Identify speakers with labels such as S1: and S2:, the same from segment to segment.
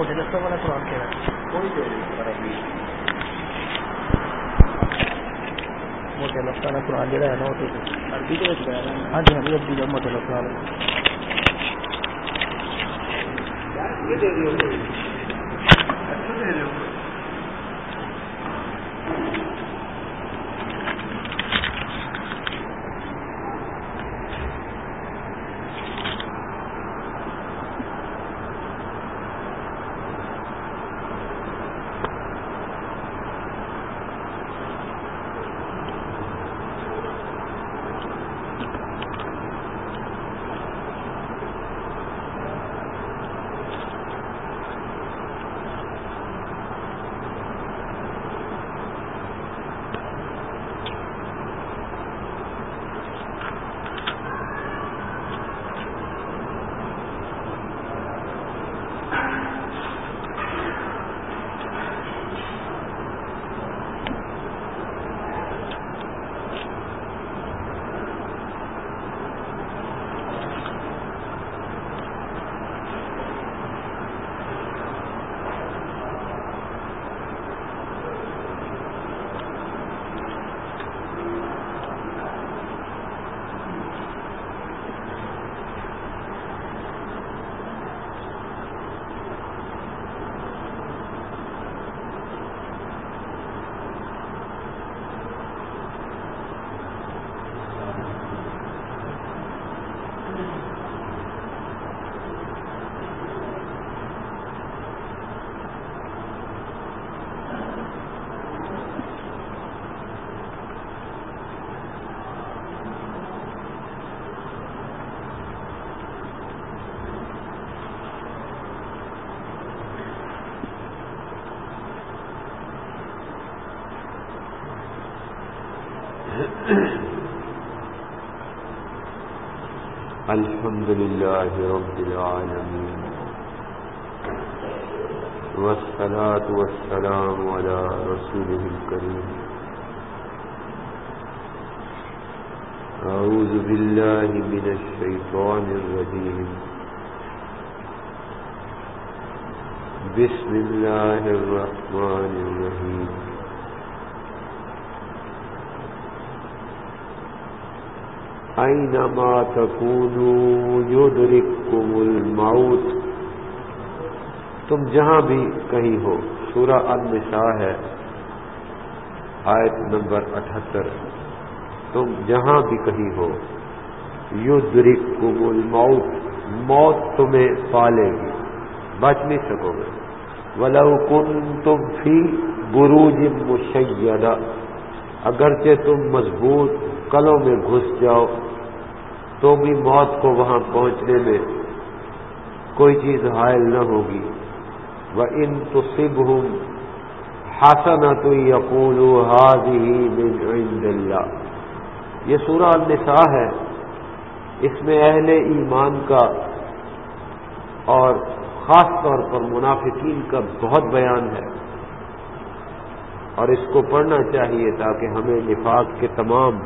S1: والا قرآن کہہ رہا موٹے لفظ والا قرآن جہاں ہے نا وہ عربی ہاں جی ہاں جی عربی کا موٹے لفظ والا
S2: الحمد لله رب العالمين والصلاة والسلام على رسوله الكريم. أعوذ بالله من الشيطان الرجيم. بسم الله الرحمن الرحيم. اینما تکونو یدرککم الموت؟ تم جہاں بھی کہیں ہو، سورہ النساء ہے، آیت نمبر اٹھہتر۔ تم جہاں بھی کہیں ہو یدرککم الموت، موت تمہیں پالے گی، بچ نہیں سکو گے۔ ولو کنتم فی بروج مشیدہ اگرچہ تم مضبوط کلوں میں گھس جاؤ تو بھی موت کو وہاں پہنچنے میں کوئی چیز حائل نہ ہوگی۔ وہ ان تو سب ہوں ہاسنا تو یقول یہ سورہ النساء ہے۔ اس میں اہل ایمان کا اور خاص طور پر منافقین کا بہت بیان ہے۔ اور اس کو پڑھنا چاہیے تاکہ ہمیں نفاق کے تمام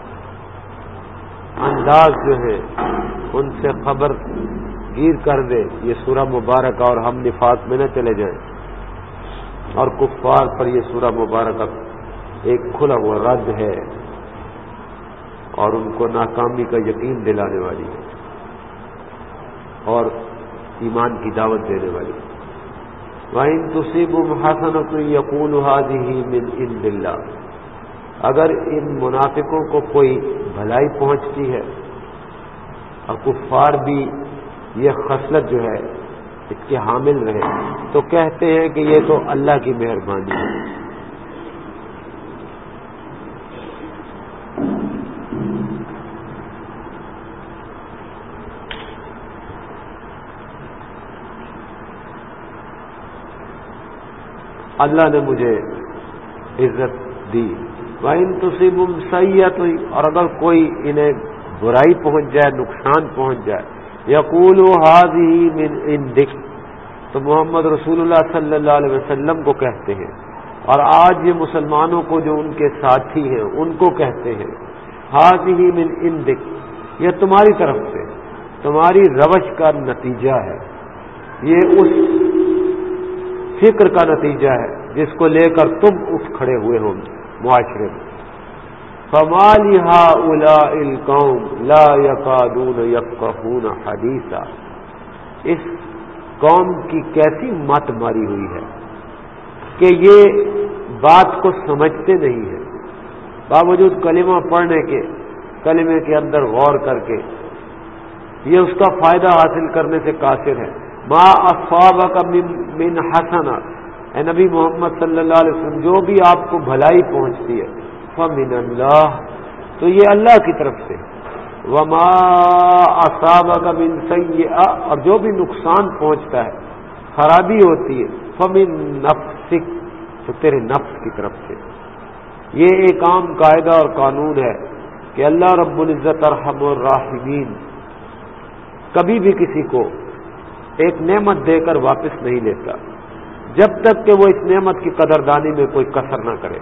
S2: انداز جو ہے، ان سے خبر گیر کر دے، یہ سورہ مبارک اور ہم نفاق میں نہ چلے جائیں۔ اور کفار پر یہ سورہ مبارک ایک کھلا ہوا رد ہے اور ان کو ناکامی کا یقین دلانے والی ہے اور ایمان کی دعوت دینے والی وائن تصیب محاسن تو یقون حاضی من ان دلہ اگر ان منافقوں کو کوئی بھلائی پہنچتی ہے اور کفار بھی یہ خصلت جو ہے، اس کے حامل رہے، تو کہتے ہیں کہ یہ تو اللہ کی مہربانی ہے۔ اللہ نے مجھے عزت دی۔ تصیب سیت ہوئی اور اگر کوئی انہیں برائی پہنچ جائے، نقصان پہنچ جائے یقول حاض ہی ان دکھ تو محمد رسول اللہ صلی اللہ علیہ وسلم کو کہتے ہیں۔ اور آج یہ مسلمانوں کو جو ان کے ساتھی ہیں، ان کو کہتے ہیں۔ حاض ہی من ان دکھ یہ تمہاری طرف سے، تمہاری روش کا نتیجہ ہے۔ یہ اس فکر کا نتیجہ ہے جس کو لے کر تم اٹھ کھڑے ہوئے ہو معاشرے میں۔ فمالی ہا الا القوم لا یقادون یفقہون حدیثہ اس قوم کی کیسی مت ماری ہوئی ہے کہ یہ بات کو سمجھتے نہیں ہیں۔ باوجود کلمہ پڑھنے کے، کلمے کے اندر غور کر کے یہ اس کا فائدہ حاصل کرنے سے قاصر ہے ما افواب کا من حسن اے نبی محمد صلی اللہ علیہ وسلم، جو بھی آپ کو بھلائی پہنچتی ہے، فمن اللہ تو یہ اللہ کی طرف سے۔ وما اصاب کا من سی اور جو بھی نقصان پہنچتا ہے، خرابی ہوتی ہے، فمن نفسک تو تیرے نفس کی طرف سے۔ یہ ایک عام قاعدہ اور قانون ہے کہ اللہ رب العزت ارحم الراحمین، کبھی بھی کسی کو ایک نعمت دے کر واپس نہیں لیتا۔ جب تک کہ وہ اس نعمت کی قدردانی میں کوئی کثر نہ کرے۔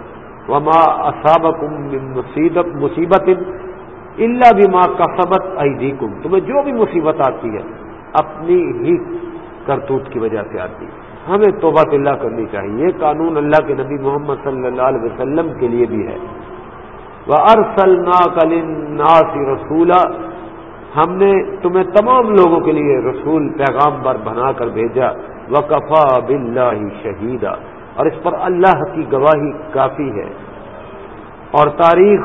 S2: وما مصیبت مصیبت اللہ بھی ماں کا سبق تمہیں جو بھی مصیبت آتی ہے، اپنی ہی کرتوت کی وجہ سے آتی ہے۔ ہمیں توبہ اللہ کرنی چاہیے۔ یہ قانون اللہ کے نبی محمد صلی اللہ علیہ وسلم کے لیے بھی ہے۔ وہ ارسل نا رسولہ ہم نے تمہیں تمام لوگوں کے لیے رسول پیغام بر بنا کر بھیجا۔ وکفا بلّہ شہیدہ اور اس پر اللہ کی گواہی کافی ہے۔ اور تاریخ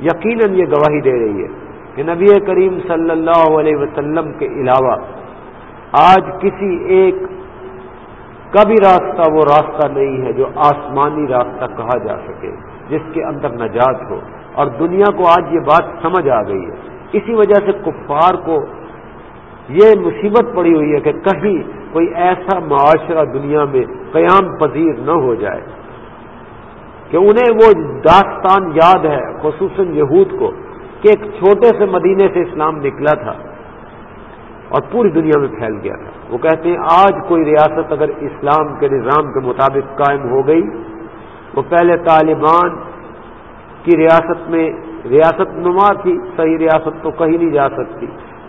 S2: یقیناً یہ گواہی دے رہی ہے کہ نبی کریم صلی اللہ علیہ وسلم کے علاوہ آج کسی ایک کا بھی راستہ وہ راستہ نہیں ہے جو آسمانی راستہ کہا جا سکے، جس کے اندر نجات ہو۔ اور دنیا کو آج یہ بات سمجھ آ گئی ہے۔ اسی وجہ سے کفار کو یہ مصیبت پڑی ہوئی ہے کہ کہیں کوئی ایسا معاشرہ دنیا میں قیام پذیر نہ ہو جائے کہ انہیں وہ داستان یاد ہے، خصوصاً یہود کو، کہ ایک چھوٹے سے مدینے سے اسلام نکلا تھا اور پوری دنیا میں پھیل گیا تھا۔ وہ کہتے ہیں، آج کوئی ریاست اگر اسلام کے نظام کے مطابق قائم ہو گئی، وہ پہلے طالبان کی ریاست میں، ریاست نما تھی، صحیح ریاست تو کہیں نہیں جا سکتی۔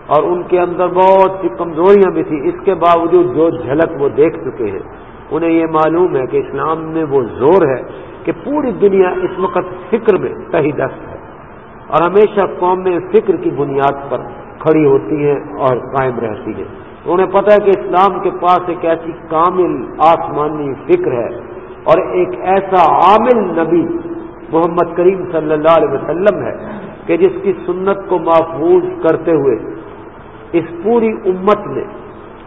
S2: اور ان کے اندر بہت سی کمزوریاں بھی تھیں۔ اس کے باوجود جو جھلک وہ دیکھ چکے ہیں، انہیں یہ معلوم ہے کہ اسلام میں وہ زور ہے کہ پوری دنیا اس وقت فکر میں صحیح دست ہے۔ اور ہمیشہ قوم میں فکر کی بنیاد پر کھڑی ہوتی ہیں اور قائم رہتی ہیں۔ انہیں پتہ ہے کہ اسلام کے پاس ایک ایسی کامل آسمانی فکر ہے اور ایک ایسا عامل نبی محمد کریم صلی اللہ علیہ وسلم ہے کہ جس کی سنت کو محفوظ کرتے ہوئے اس پوری امت نے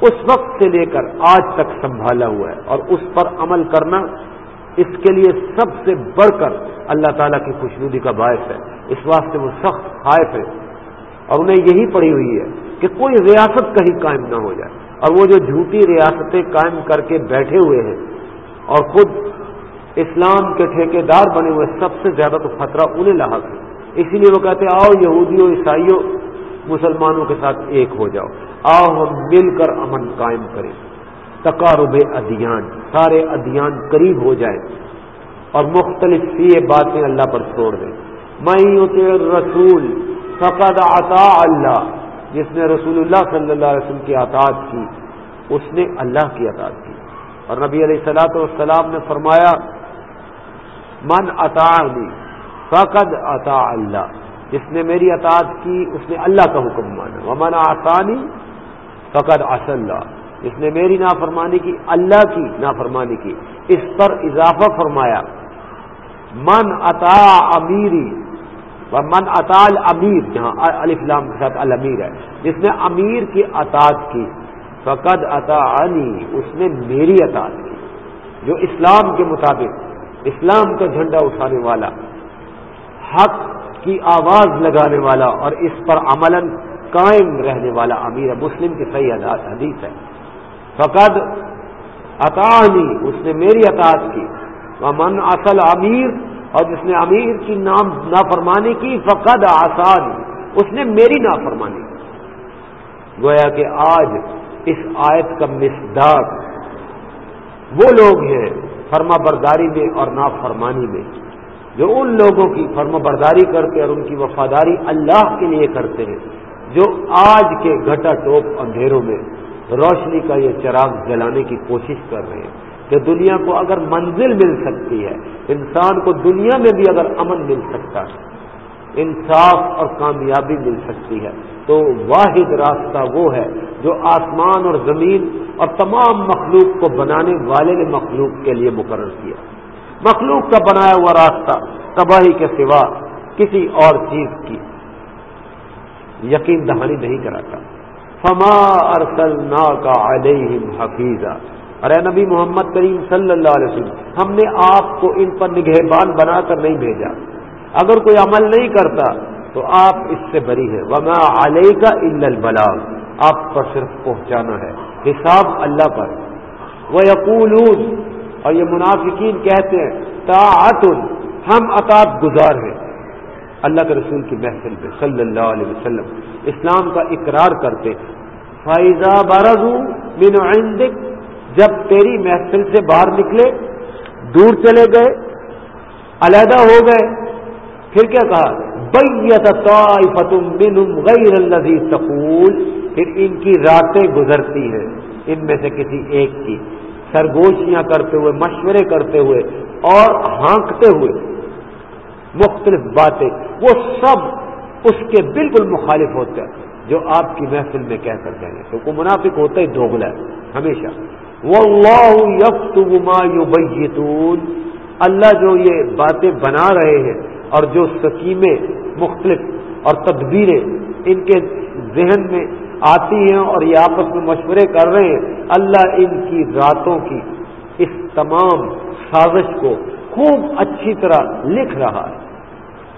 S2: اس وقت سے لے کر آج تک سنبھالا ہوا ہے اور اس پر عمل کرنا اس کے لیے سب سے بڑھ کر اللہ تعالیٰ کی خوشنودی کا باعث ہے۔ اس واسطے وہ سخت خائف ہے۔ اور انہیں یہی پڑی ہوئی ہے کہ کوئی ریاست کہیں قائم نہ ہو جائے۔ اور وہ جو جھوٹی ریاستیں قائم کر کے بیٹھے ہوئے ہیں اور خود اسلام کے ٹھیکے دار بنے ہوئے سب سے زیادہ تو خطرہ انہیں لاحق ہے۔ اسی لیے وہ کہتے ہیں، آؤ یہودیوں، عیسائیوں مسلمانوں کے ساتھ ایک ہو جاؤ۔ آؤ ہم مل کر امن قائم کریں۔ تقارب ادیان، سارے ادیان قریب ہو جائیں۔ اور مختلف سی باتیں اللہ پر چھوڑ دیں۔ میں رسول فقد عطا اللہ۔ جس نے رسول اللہ صلی اللہ علیہ وسلم کی اطاعت کی، اس نے اللہ کی اطاعت کی۔ اور نبی علیہ السلاۃ والسلام نے فرمایا، من عطا فقد عطا اللہ۔ جس نے میری اطاعت کی، اس نے اللہ کا حکم مانا۔ وہ من آسانی فقد اللہ جس نے میری نافرمانی کی، اللہ کی نافرمانی کی۔ اس پر اضافہ فرمایا، من عطا امیری و من اطال امیر جہاں الفلام کے ساتھ الامیر ہے، جس نے امیر کی اطاعت کی، فقد عطا اس نے میری اطاعت کی۔ جو اسلام کے مطابق، اسلام کا جھنڈا اٹھانے والا، حق کی آواز لگانے والا اور اس پر عمل قائم رہنے والا امیر مسلم کی صحیح حدیث ہے۔ فقد عطانی اس نے میری اطاعت کی۔ وہ من اصل امیر، اور جس نے امیر کی نام نافرمانی کی، فقد آسانی اس نے میری نافرمانی کی۔ گویا کہ آج اس آیت کا مصداق وہ لوگ ہیں فرما برداری میں اور نافرمانی میں۔ جو ان لوگوں کی فرما برداری کرتے اور ان کی وفاداری اللہ کے لیے کرتے ہیں، جو آج کے گھٹا ٹوپ اندھیروں میں روشنی کا یہ چراغ جلانے کی کوشش کر رہے ہیں کہ دنیا کو اگر منزل مل سکتی ہے، انسان کو دنیا میں بھی اگر امن مل سکتا ہے، انصاف اور کامیابی مل سکتی ہے، تو واحد راستہ وہ ہے جو آسمان اور زمین اور تمام مخلوق کو بنانے والے نے مخلوق کے لیے مقرر کیا۔ مخلوق کا بنایا ہوا راستہ تباہی کے سوا کسی اور چیز کی یقین دہانی نہیں کراتا۔ فما ارسلنا کا علیہم حفیظہ ارے نبی محمد کریم صلی اللہ علیہ وسلم، ہم نے آپ کو ان پر نگہبان بنا کر نہیں بھیجا۔ اگر کوئی عمل نہیں کرتا تو آپ اس سے بری ہے وما علیہ کا البلاغ۔ آپ پر صرف پہنچانا ہے۔ حساب اللہ پر۔ وہ یقول اور یہ منافقین کہتے ہیں تا ہم اطاط گزار ہیں۔ اللہ کے رسول کی محفل پہ صلی اللہ علیہ وسلم اسلام کا اقرار کرتے فائزہ بارہ بن عندک، جب تیری محفل سے باہر نکلے، دور چلے گئے، علیحدہ ہو گئے۔ پھر کیا کہا؟ بیت منہم غیر الذی تقول۔ پھر ان کی راتیں گزرتی ہیں، ان میں سے کسی ایک کی۔ سرگوشیاں کرتے ہوئے، مشورے کرتے ہوئے اور ہانکتے ہوئے۔ مختلف باتیں، وہ سب اس کے بالکل مخالف ہوتے ہیں، جو آپ کی محفل میں کہہ کر گئے تو کو منافق ہوتا ہی دوگلا ہے، ہمیشہ۔ وہ اللہ ما یبیتون۔ اللہ جو یہ باتیں بنا رہے ہیں اور جو سکیمیں مختلف اور تدبیریں ان کے ذہن میں آتی ہیں اور یہ آپس میں مشورے کر رہے ہیں۔ اللہ ان کی راتوں کی اس تمام سازش کو خوب اچھی طرح لکھ رہا ہے۔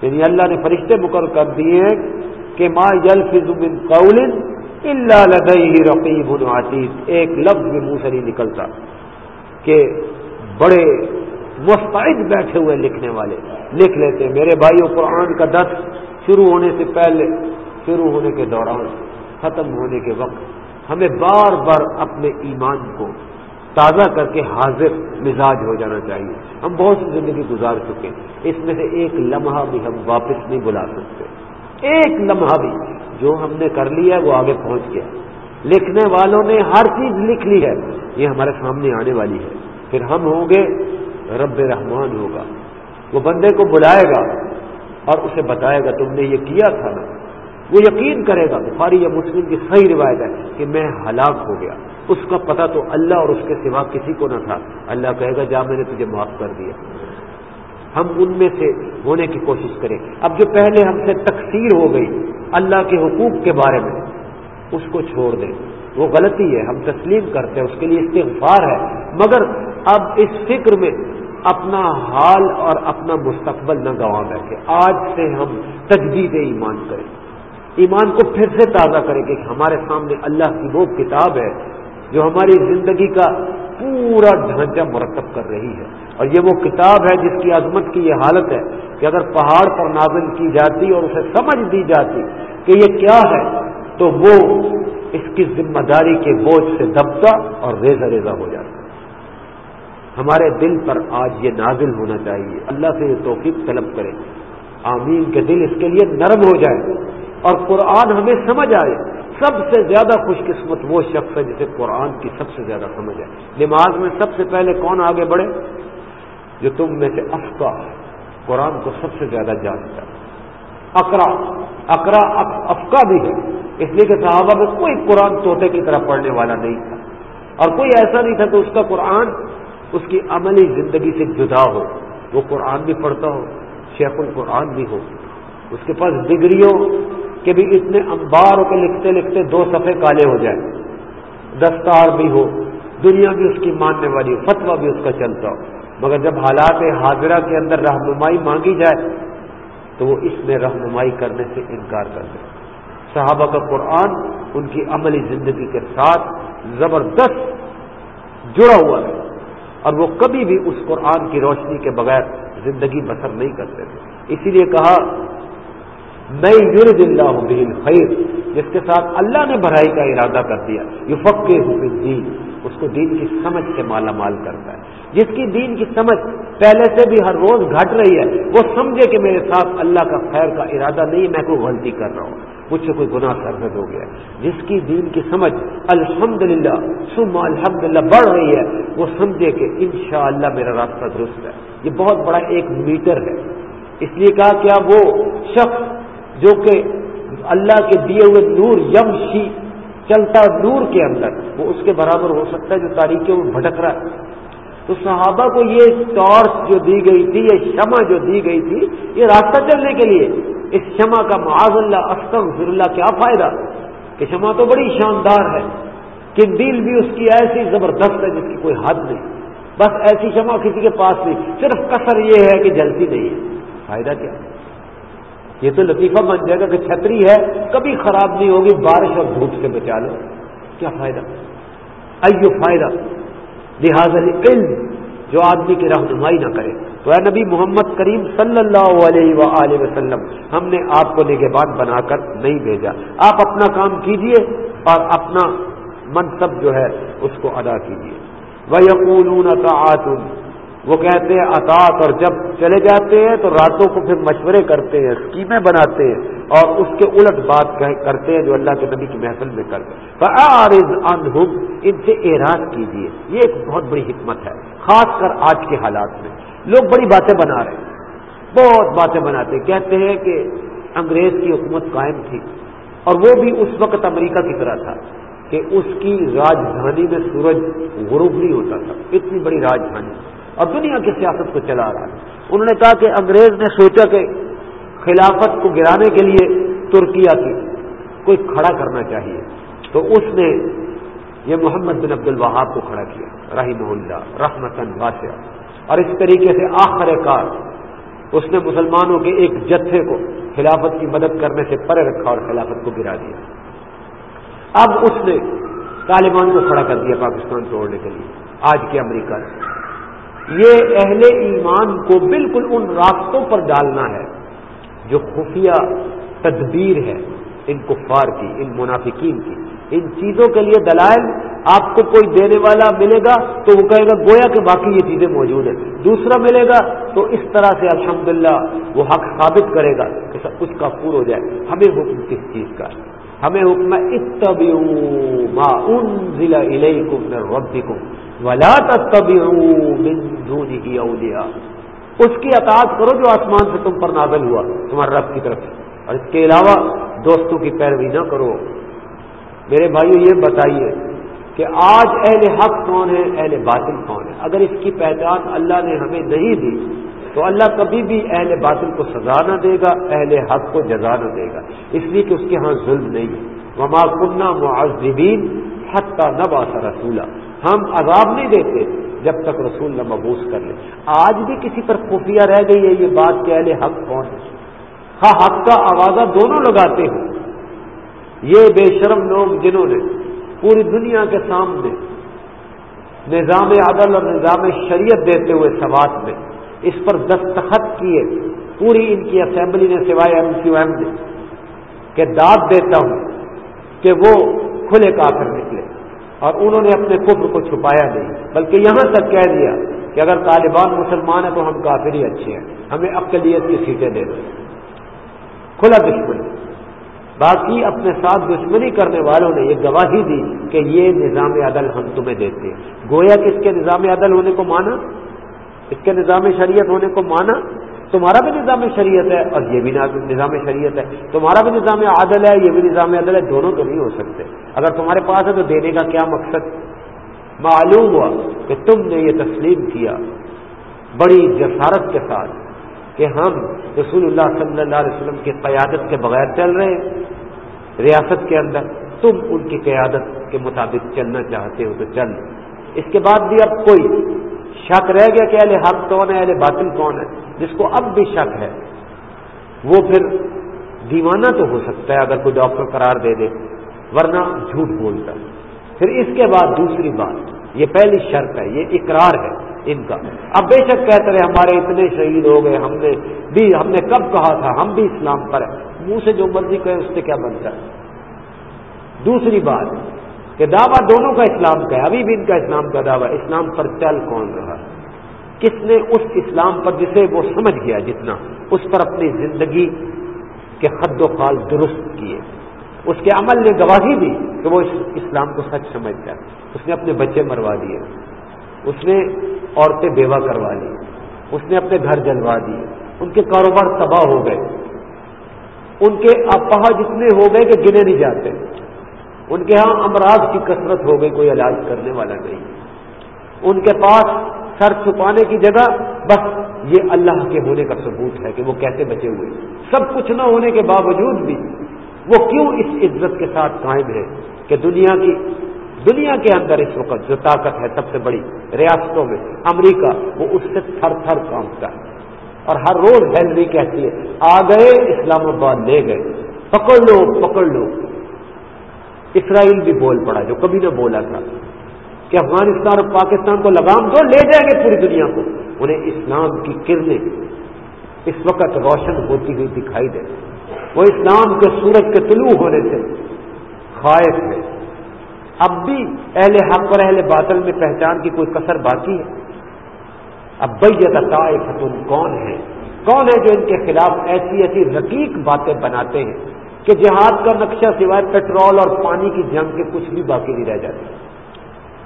S2: یعنی اللہ نے فرشتے مقرر کر دیے ہیں کہ ما یلفظ من قول اللہ لدیہ رقیب عتید۔ ایک لفظ بھی منہ سے نہیں نکلتا کہ بڑے مستعد بیٹھے ہوئے لکھنے والے۔ لکھ لیتے میرے بھائیوں، قرآن کا دس شروع ہونے سے پہلے، شروع ہونے کے دوران۔ ختم ہونے کے وقت ہمیں بار بار اپنے ایمان کو تازہ کر کے حاضر مزاج ہو جانا چاہیے۔ ہم بہت سی زندگی گزار چکے اس میں سے ایک لمحہ بھی ہم واپس نہیں بلا سکتے۔ ایک لمحہ بھی جو ہم نے کر لیا ہے وہ آگے پہنچ گیا۔ لکھنے والوں نے ہر چیز لکھ لی ہے۔ یہ ہمارے سامنے آنے والی ہے۔ پھر ہم ہوں گے رب رحمان ہوگا۔ وہ بندے کو بلائے گا اور اسے بتائے گا، تم نے یہ کیا تھا نا؟ وہ یقین کرے گا، بخاری یا مسلم کی صحیح روایت ہے کہ میں ہلاک ہو گیا۔ اس کا پتہ تو اللہ اور اس کے سوا کسی کو نہ تھا۔ اللہ کہے گا، جا، میں نے تجھے معاف کر دیا۔ ہم ان میں سے ہونے کی کوشش کریں۔ اب جو پہلے ہم سے تقسیر ہو گئی اللہ کے حقوق کے بارے میں، اس کو چھوڑ دیں۔ وہ غلطی ہے، ہم تسلیم کرتے ہیں، اس کے لیے استغفار ہے۔ مگر اب اس فکر میں اپنا حال اور اپنا مستقبل نہ گنوا بیٹھے۔ آج سے ہم تجدید ایمان کریں۔ ایمان کو پھر سے تازہ کریں کہ ہمارے سامنے اللہ کی وہ کتاب ہے جو ہماری زندگی کا پورا ڈھانچہ مرتب کر رہی ہے۔ اور یہ وہ کتاب ہے جس کی عظمت کی یہ حالت ہے کہ اگر پہاڑ پر نازل کی جاتی اور اسے سمجھ دی جاتی کہ یہ کیا ہے، تو وہ اس کی ذمہ داری کے بوجھ سے دبتا اور ریزا ریزا ہو جاتا۔ ہمارے دل پر آج یہ نازل ہونا چاہیے۔ اللہ سے یہ توفیق طلب کرے آمین۔ کے دل اس کے لیے نرم ہو جائے اور قرآن ہمیں سمجھ آئے۔ سب سے زیادہ خوش قسمت وہ شخص ہے جسے قرآن کی سب سے زیادہ سمجھ آئے۔ نماز میں سب سے پہلے کون آگے بڑھے؟ جو تم میں سے افقا قرآن کو سب سے زیادہ جانتا اکرا اکرا افقا بھی ہے۔ اس لیے کہ صحابہ میں کوئی قرآن طوطے کی طرح پڑھنے والا نہیں تھا۔ اور کوئی ایسا نہیں تھا کہ اس کا قرآن اس کی عملی زندگی سے جدا ہو۔ وہ قرآن بھی پڑھتا ہو، شیخ القرآن بھی ہو۔ اس کے پاس ڈگریوں کے بھی اتنے امبار ہو کے لکھتے لکھتے دو صفحے کالے ہو جائیں دستار بھی ہو، دنیا بھی اس کی ماننے والی ہو فتوا بھی اس کا چلتا ہو۔ مگر جب حالات حاضرہ کے اندر رہنمائی مانگی جائے، تو وہ اس میں رہنمائی کرنے سے انکار کر دے۔ صحابہ کا قرآن ان کی عملی زندگی کے ساتھ زبردست جڑا ہوا ہے۔ اور وہ کبھی بھی اس قرآن کی روشنی کے بغیر زندگی بسر نہیں کرتے تھے۔ اسی لیے کہا میں یورد اللہ بہن خیر جس کے ساتھ اللہ نے بھرائی کا ارادہ کر دیا یہ فقے حسین دین اس کو دین کی سمجھ سے مالا مال کرتا ہے۔ جس کی دین کی سمجھ پہلے سے بھی ہر روز گھٹ رہی ہے، وہ سمجھے کہ میرے ساتھ اللہ کا خیر کا ارادہ نہیں، میں کوئی غلطی کر رہا ہوں، مجھ سے کوئی گناہ سرزد ہو گیا۔ جس کی دین کی سمجھ الحمد للہ سم الحمد للہ بڑھ رہی ہے، وہ سمجھے کہ انشاءاللہ میرا راستہ درست ہے۔ یہ بہت بڑا ایک میٹر ہے۔ اس لیے کہا کیا وہ شخص جو کہ اللہ کے دیے ہوئے نور یم شی چلتا نور کے اندر، وہ اس کے برابر ہو سکتا ہے جو تاریخوں میں بھٹک رہا ہے۔ تو صحابہ کو یہ ٹارچ جو دی گئی تھی، یہ شمع جو دی گئی تھی، یہ راستہ چلنے کے لیے۔ اس شمع کا معاذ اللہ، استغفر اللہ، کیا فائدہ؟ کہ شمع تو بڑی شاندار ہے۔ کہ دل بھی اس کی ایسی زبردست ہے جس کی کوئی حد نہیں۔ بس ایسی شمع کسی کے پاس نہیں۔ صرف کثر یہ ہے کہ جلتی نہیں ہے۔ فائدہ کیا؟ ہے یہ تو لطیفہ بن جائے گا کہ چھتری ہے، کبھی خراب نہیں ہوگی، بارش اور دھوپ سے بچا لو۔ کیا فائدہ؟ ایو فائدہ؟ لہٰذا علم جو آدمی کی رہنمائی نہ کرے۔ تو اے نبی محمد کریم صلی اللہ علیہ و وسلم، ہم نے آپ کو نگہبان بنا کر نہیں بھیجا۔ آپ اپنا کام کیجیے اور اپنا منصب جو ہے، اس کو ادا کیجیے۔ وہ یقون کا وہ کہتے ہیں اطاط اور جب چلے جاتے ہیں تو راتوں کو پھر مشورے کرتے ہیں اسکیمیں بناتے ہیں اور اس کے الٹ بات کرتے ہیں جو اللہ کے نبی کی محفل میں کرتے ہیں ان سے اعراض کیجیے یہ ایک بہت بڑی حکمت ہے، خاص کر آج کے حالات میں۔ لوگ بڑی باتیں بنا رہے ہیں، بہت باتیں بناتے ہیں۔ کہتے ہیں کہ انگریز کی حکومت قائم تھی اور وہ بھی اس وقت امریکہ کی طرح تھا کہ اس کی راجدھانی میں سورج غروب نہیں ہوتا تھا۔ اتنی بڑی راجدھانی۔ اور دنیا کی سیاست کو چلا رہا ہے۔ انہوں نے کہا کہ انگریز نے سوچا کہ خلافت کو گرانے کے لیے ترکیا کی کوئی کھڑا کرنا چاہیے۔ تو اس نے یہ محمد بن عبد الوہاب کو کھڑا کیا رحیم اللہ رحمتن واسع اور اس طریقے سے آخر کار اس نے مسلمانوں کے ایک جتھے کو خلافت کی مدد کرنے سے پرے رکھا اور خلافت کو گرا دیا۔ اب اس نے طالبان کو کھڑا کر دیا پاکستان توڑنے کے لیے۔ آج کے امریکہ نے۔ یہ اہل ایمان کو بالکل ان راستوں پر ڈالنا ہے جو خفیہ تدبیر ہے ان کفار کی، ان منافقین کی۔ ان چیزوں کے لیے دلائل آپ کو کوئی دینے والا ملے گا تو وہ کہے گا گویا کہ باقی یہ چیزیں موجود ہیں۔ دوسرا ملے گا تو اس طرح سے الحمدللہ وہ حق ثابت کرے گا کہ سب کچھ کا پور ہو جائے۔ ہمیں حکم کس چیز کا ہمیں حکم ما انزل الیکم من ربکم۔ ولا اولیاء اس کی اطاعت کرو جو آسمان سے تم پر نازل ہوا، تمہارے رب کی طرف سے۔ اور اس کے علاوہ دوستوں کی پیروی نہ کرو۔ میرے بھائیو، یہ بتائیے کہ آج اہل حق کون ہے اہل باطل کون ہے اگر اس کی پہچان اللہ نے ہمیں نہیں دی، تو اللہ کبھی بھی اہل باطل کو سزا نہ دے گا، اہل حق کو جزا نہ دے گا۔ اس لیے کہ اس کے ہاں ظلم نہیں۔ ہے وما کنہ معذبین حتہ نبا سا رسولہ ہم عذاب نہیں دیتے جب تک رسول نہ مبوس کر لیں آج بھی کسی پر خفیہ رہ گئی ہے یہ بات کہ اہل حق کون ہے ہاں حق کا آوازہ دونوں لگاتے ہیں۔ یہ بے شرم لوگ جنہوں نے پوری دنیا کے سامنے نظام عدل اور نظام شریعت دیتے ہوئے سوات میں اس پر دستخط کیے، پوری ان کی اسمبلی نے سوائے ایم کیو ایم نے کہ داد دیتا ہوں کہ وہ کھلے کافر نکلے۔ اور انہوں نے اپنے کفر کو چھپایا نہیں، بلکہ یہاں تک کہہ دیا کہ اگر طالبان مسلمان ہیں تو ہم کافر ہی اچھے ہیں، ہمیں اقلیت کی سیٹیں دے دیں کھلا دشمنی باقی اپنے ساتھ دشمنی کرنے والوں نے یہ گواہی دی کہ یہ نظام عدل ہم تمہیں دیتے ہیں۔ گویا کس کے نظام عدل ہونے کو مانا؟ اس کے نظام شریعت ہونے کو مانا؟ تمہارا بھی نظام شریعت ہے اور یہ بھی نظام شریعت ہے. تمہارا بھی نظام عادل ہے، یہ بھی نظام عادل ہے. دونوں تو نہیں ہو سکتے. اگر تمہارے پاس ہے تو دینے کا کیا مقصد؟ معلوم ہوا کہ تم نے یہ تسلیم کیا بڑی جسارت کے ساتھ کہ ہم رسول اللہ صلی اللہ علیہ وسلم کی قیادت کے بغیر چل رہے ہیں. ریاست کے اندر تم ان کی قیادت کے مطابق چلنا چاہتے ہو تو چل. اس کے بعد بھی اب کوئی شک رہ گیا کہ اہل حق کون ہے، اہل باطل کون ہے، جس کو اب بھی شک ہے۔ وہ پھر دیوانہ تو ہو سکتا ہے اگر کوئی ڈاکٹر قرار دے دے، ورنہ جھوٹ بولتا ہے۔ پھر اس کے بعد دوسری بات، یہ پہلی شرط ہے، یہ اقرار ہے ان کا۔ اب بے شک کہتے رہے، ہمارے اتنے شہید ہو گئے، ہم نے بھی، ہم نے کب کہا تھا، ہم بھی اسلام پر ہیں۔ منہ سے جو مرضی کہے، اس سے کیا بنتا ہے؟ دوسری بات کہ دعویٰ دونوں کا اسلام کا ہے۔ ابھی بھی ان کا اسلام کا دعویٰ، اسلام پر چل کون رہا کس نے اس اسلام پر جسے وہ سمجھ گیا جتنا، اس پر اپنی زندگی کے خد و خال درست کیے۔ اس کے عمل نے گواہی دی کہ وہ اس اسلام کو سچ سمجھتا ہے اس نے اپنے بچے مروا دیے۔ اس نے عورتیں بیوہ کروا لی۔ اس نے اپنے گھر جلوا دیے ان کے کاروبار تباہ ہو گئے۔ ان کے اپہا جتنے ہو گئے کہ گنے نہیں جاتے۔ ان کے ہاں امراض کی کثرت ہو گئی، کوئی علاج کرنے والا نہیں۔ ان کے پاس سر چھپانے کی جگہ بس یہ اللہ کے ہونے کا ثبوت ہے کہ وہ کیسے بچے ہوئے۔ سب کچھ نہ ہونے کے باوجود بھی وہ کیوں اس عزت کے ساتھ قائم ہے کہ دنیا کی، دنیا کے اندر اس وقت جو طاقت ہے سب سے بڑی ریاستوں میں، امریکہ، وہ اس سے تھر تھر کامتا ہے۔ اور ہر روز ہیلری کہتی ہے، آ گئے اسلام آباد، لے گئے۔ پکڑ لو پکڑ لو۔ اسرائیل بھی بول پڑا جو کبھی نہ بولا تھا کہ افغانستان اور پاکستان کو لگام دو، لے جائیں گے پوری دنیا کو۔ انہیں اسلام کی کرنیں اس وقت روشن ہوتی ہوئی دکھائی دے۔ وہ اسلام کے سورج کے طلوع ہونے سے خواہش ہے۔ اب بھی اہل حق اور اہل باطل میں پہچان کی کوئی کثر باقی ہے۔ اب بیت فتن کون ہے کون ہے جو ان کے خلاف ایسی ایسی رقیق باتیں بناتے ہیں؟ کہ جہاد کا نقشہ سوائے پیٹرول اور پانی کی جنگ کے کچھ بھی باقی نہیں رہ جاتا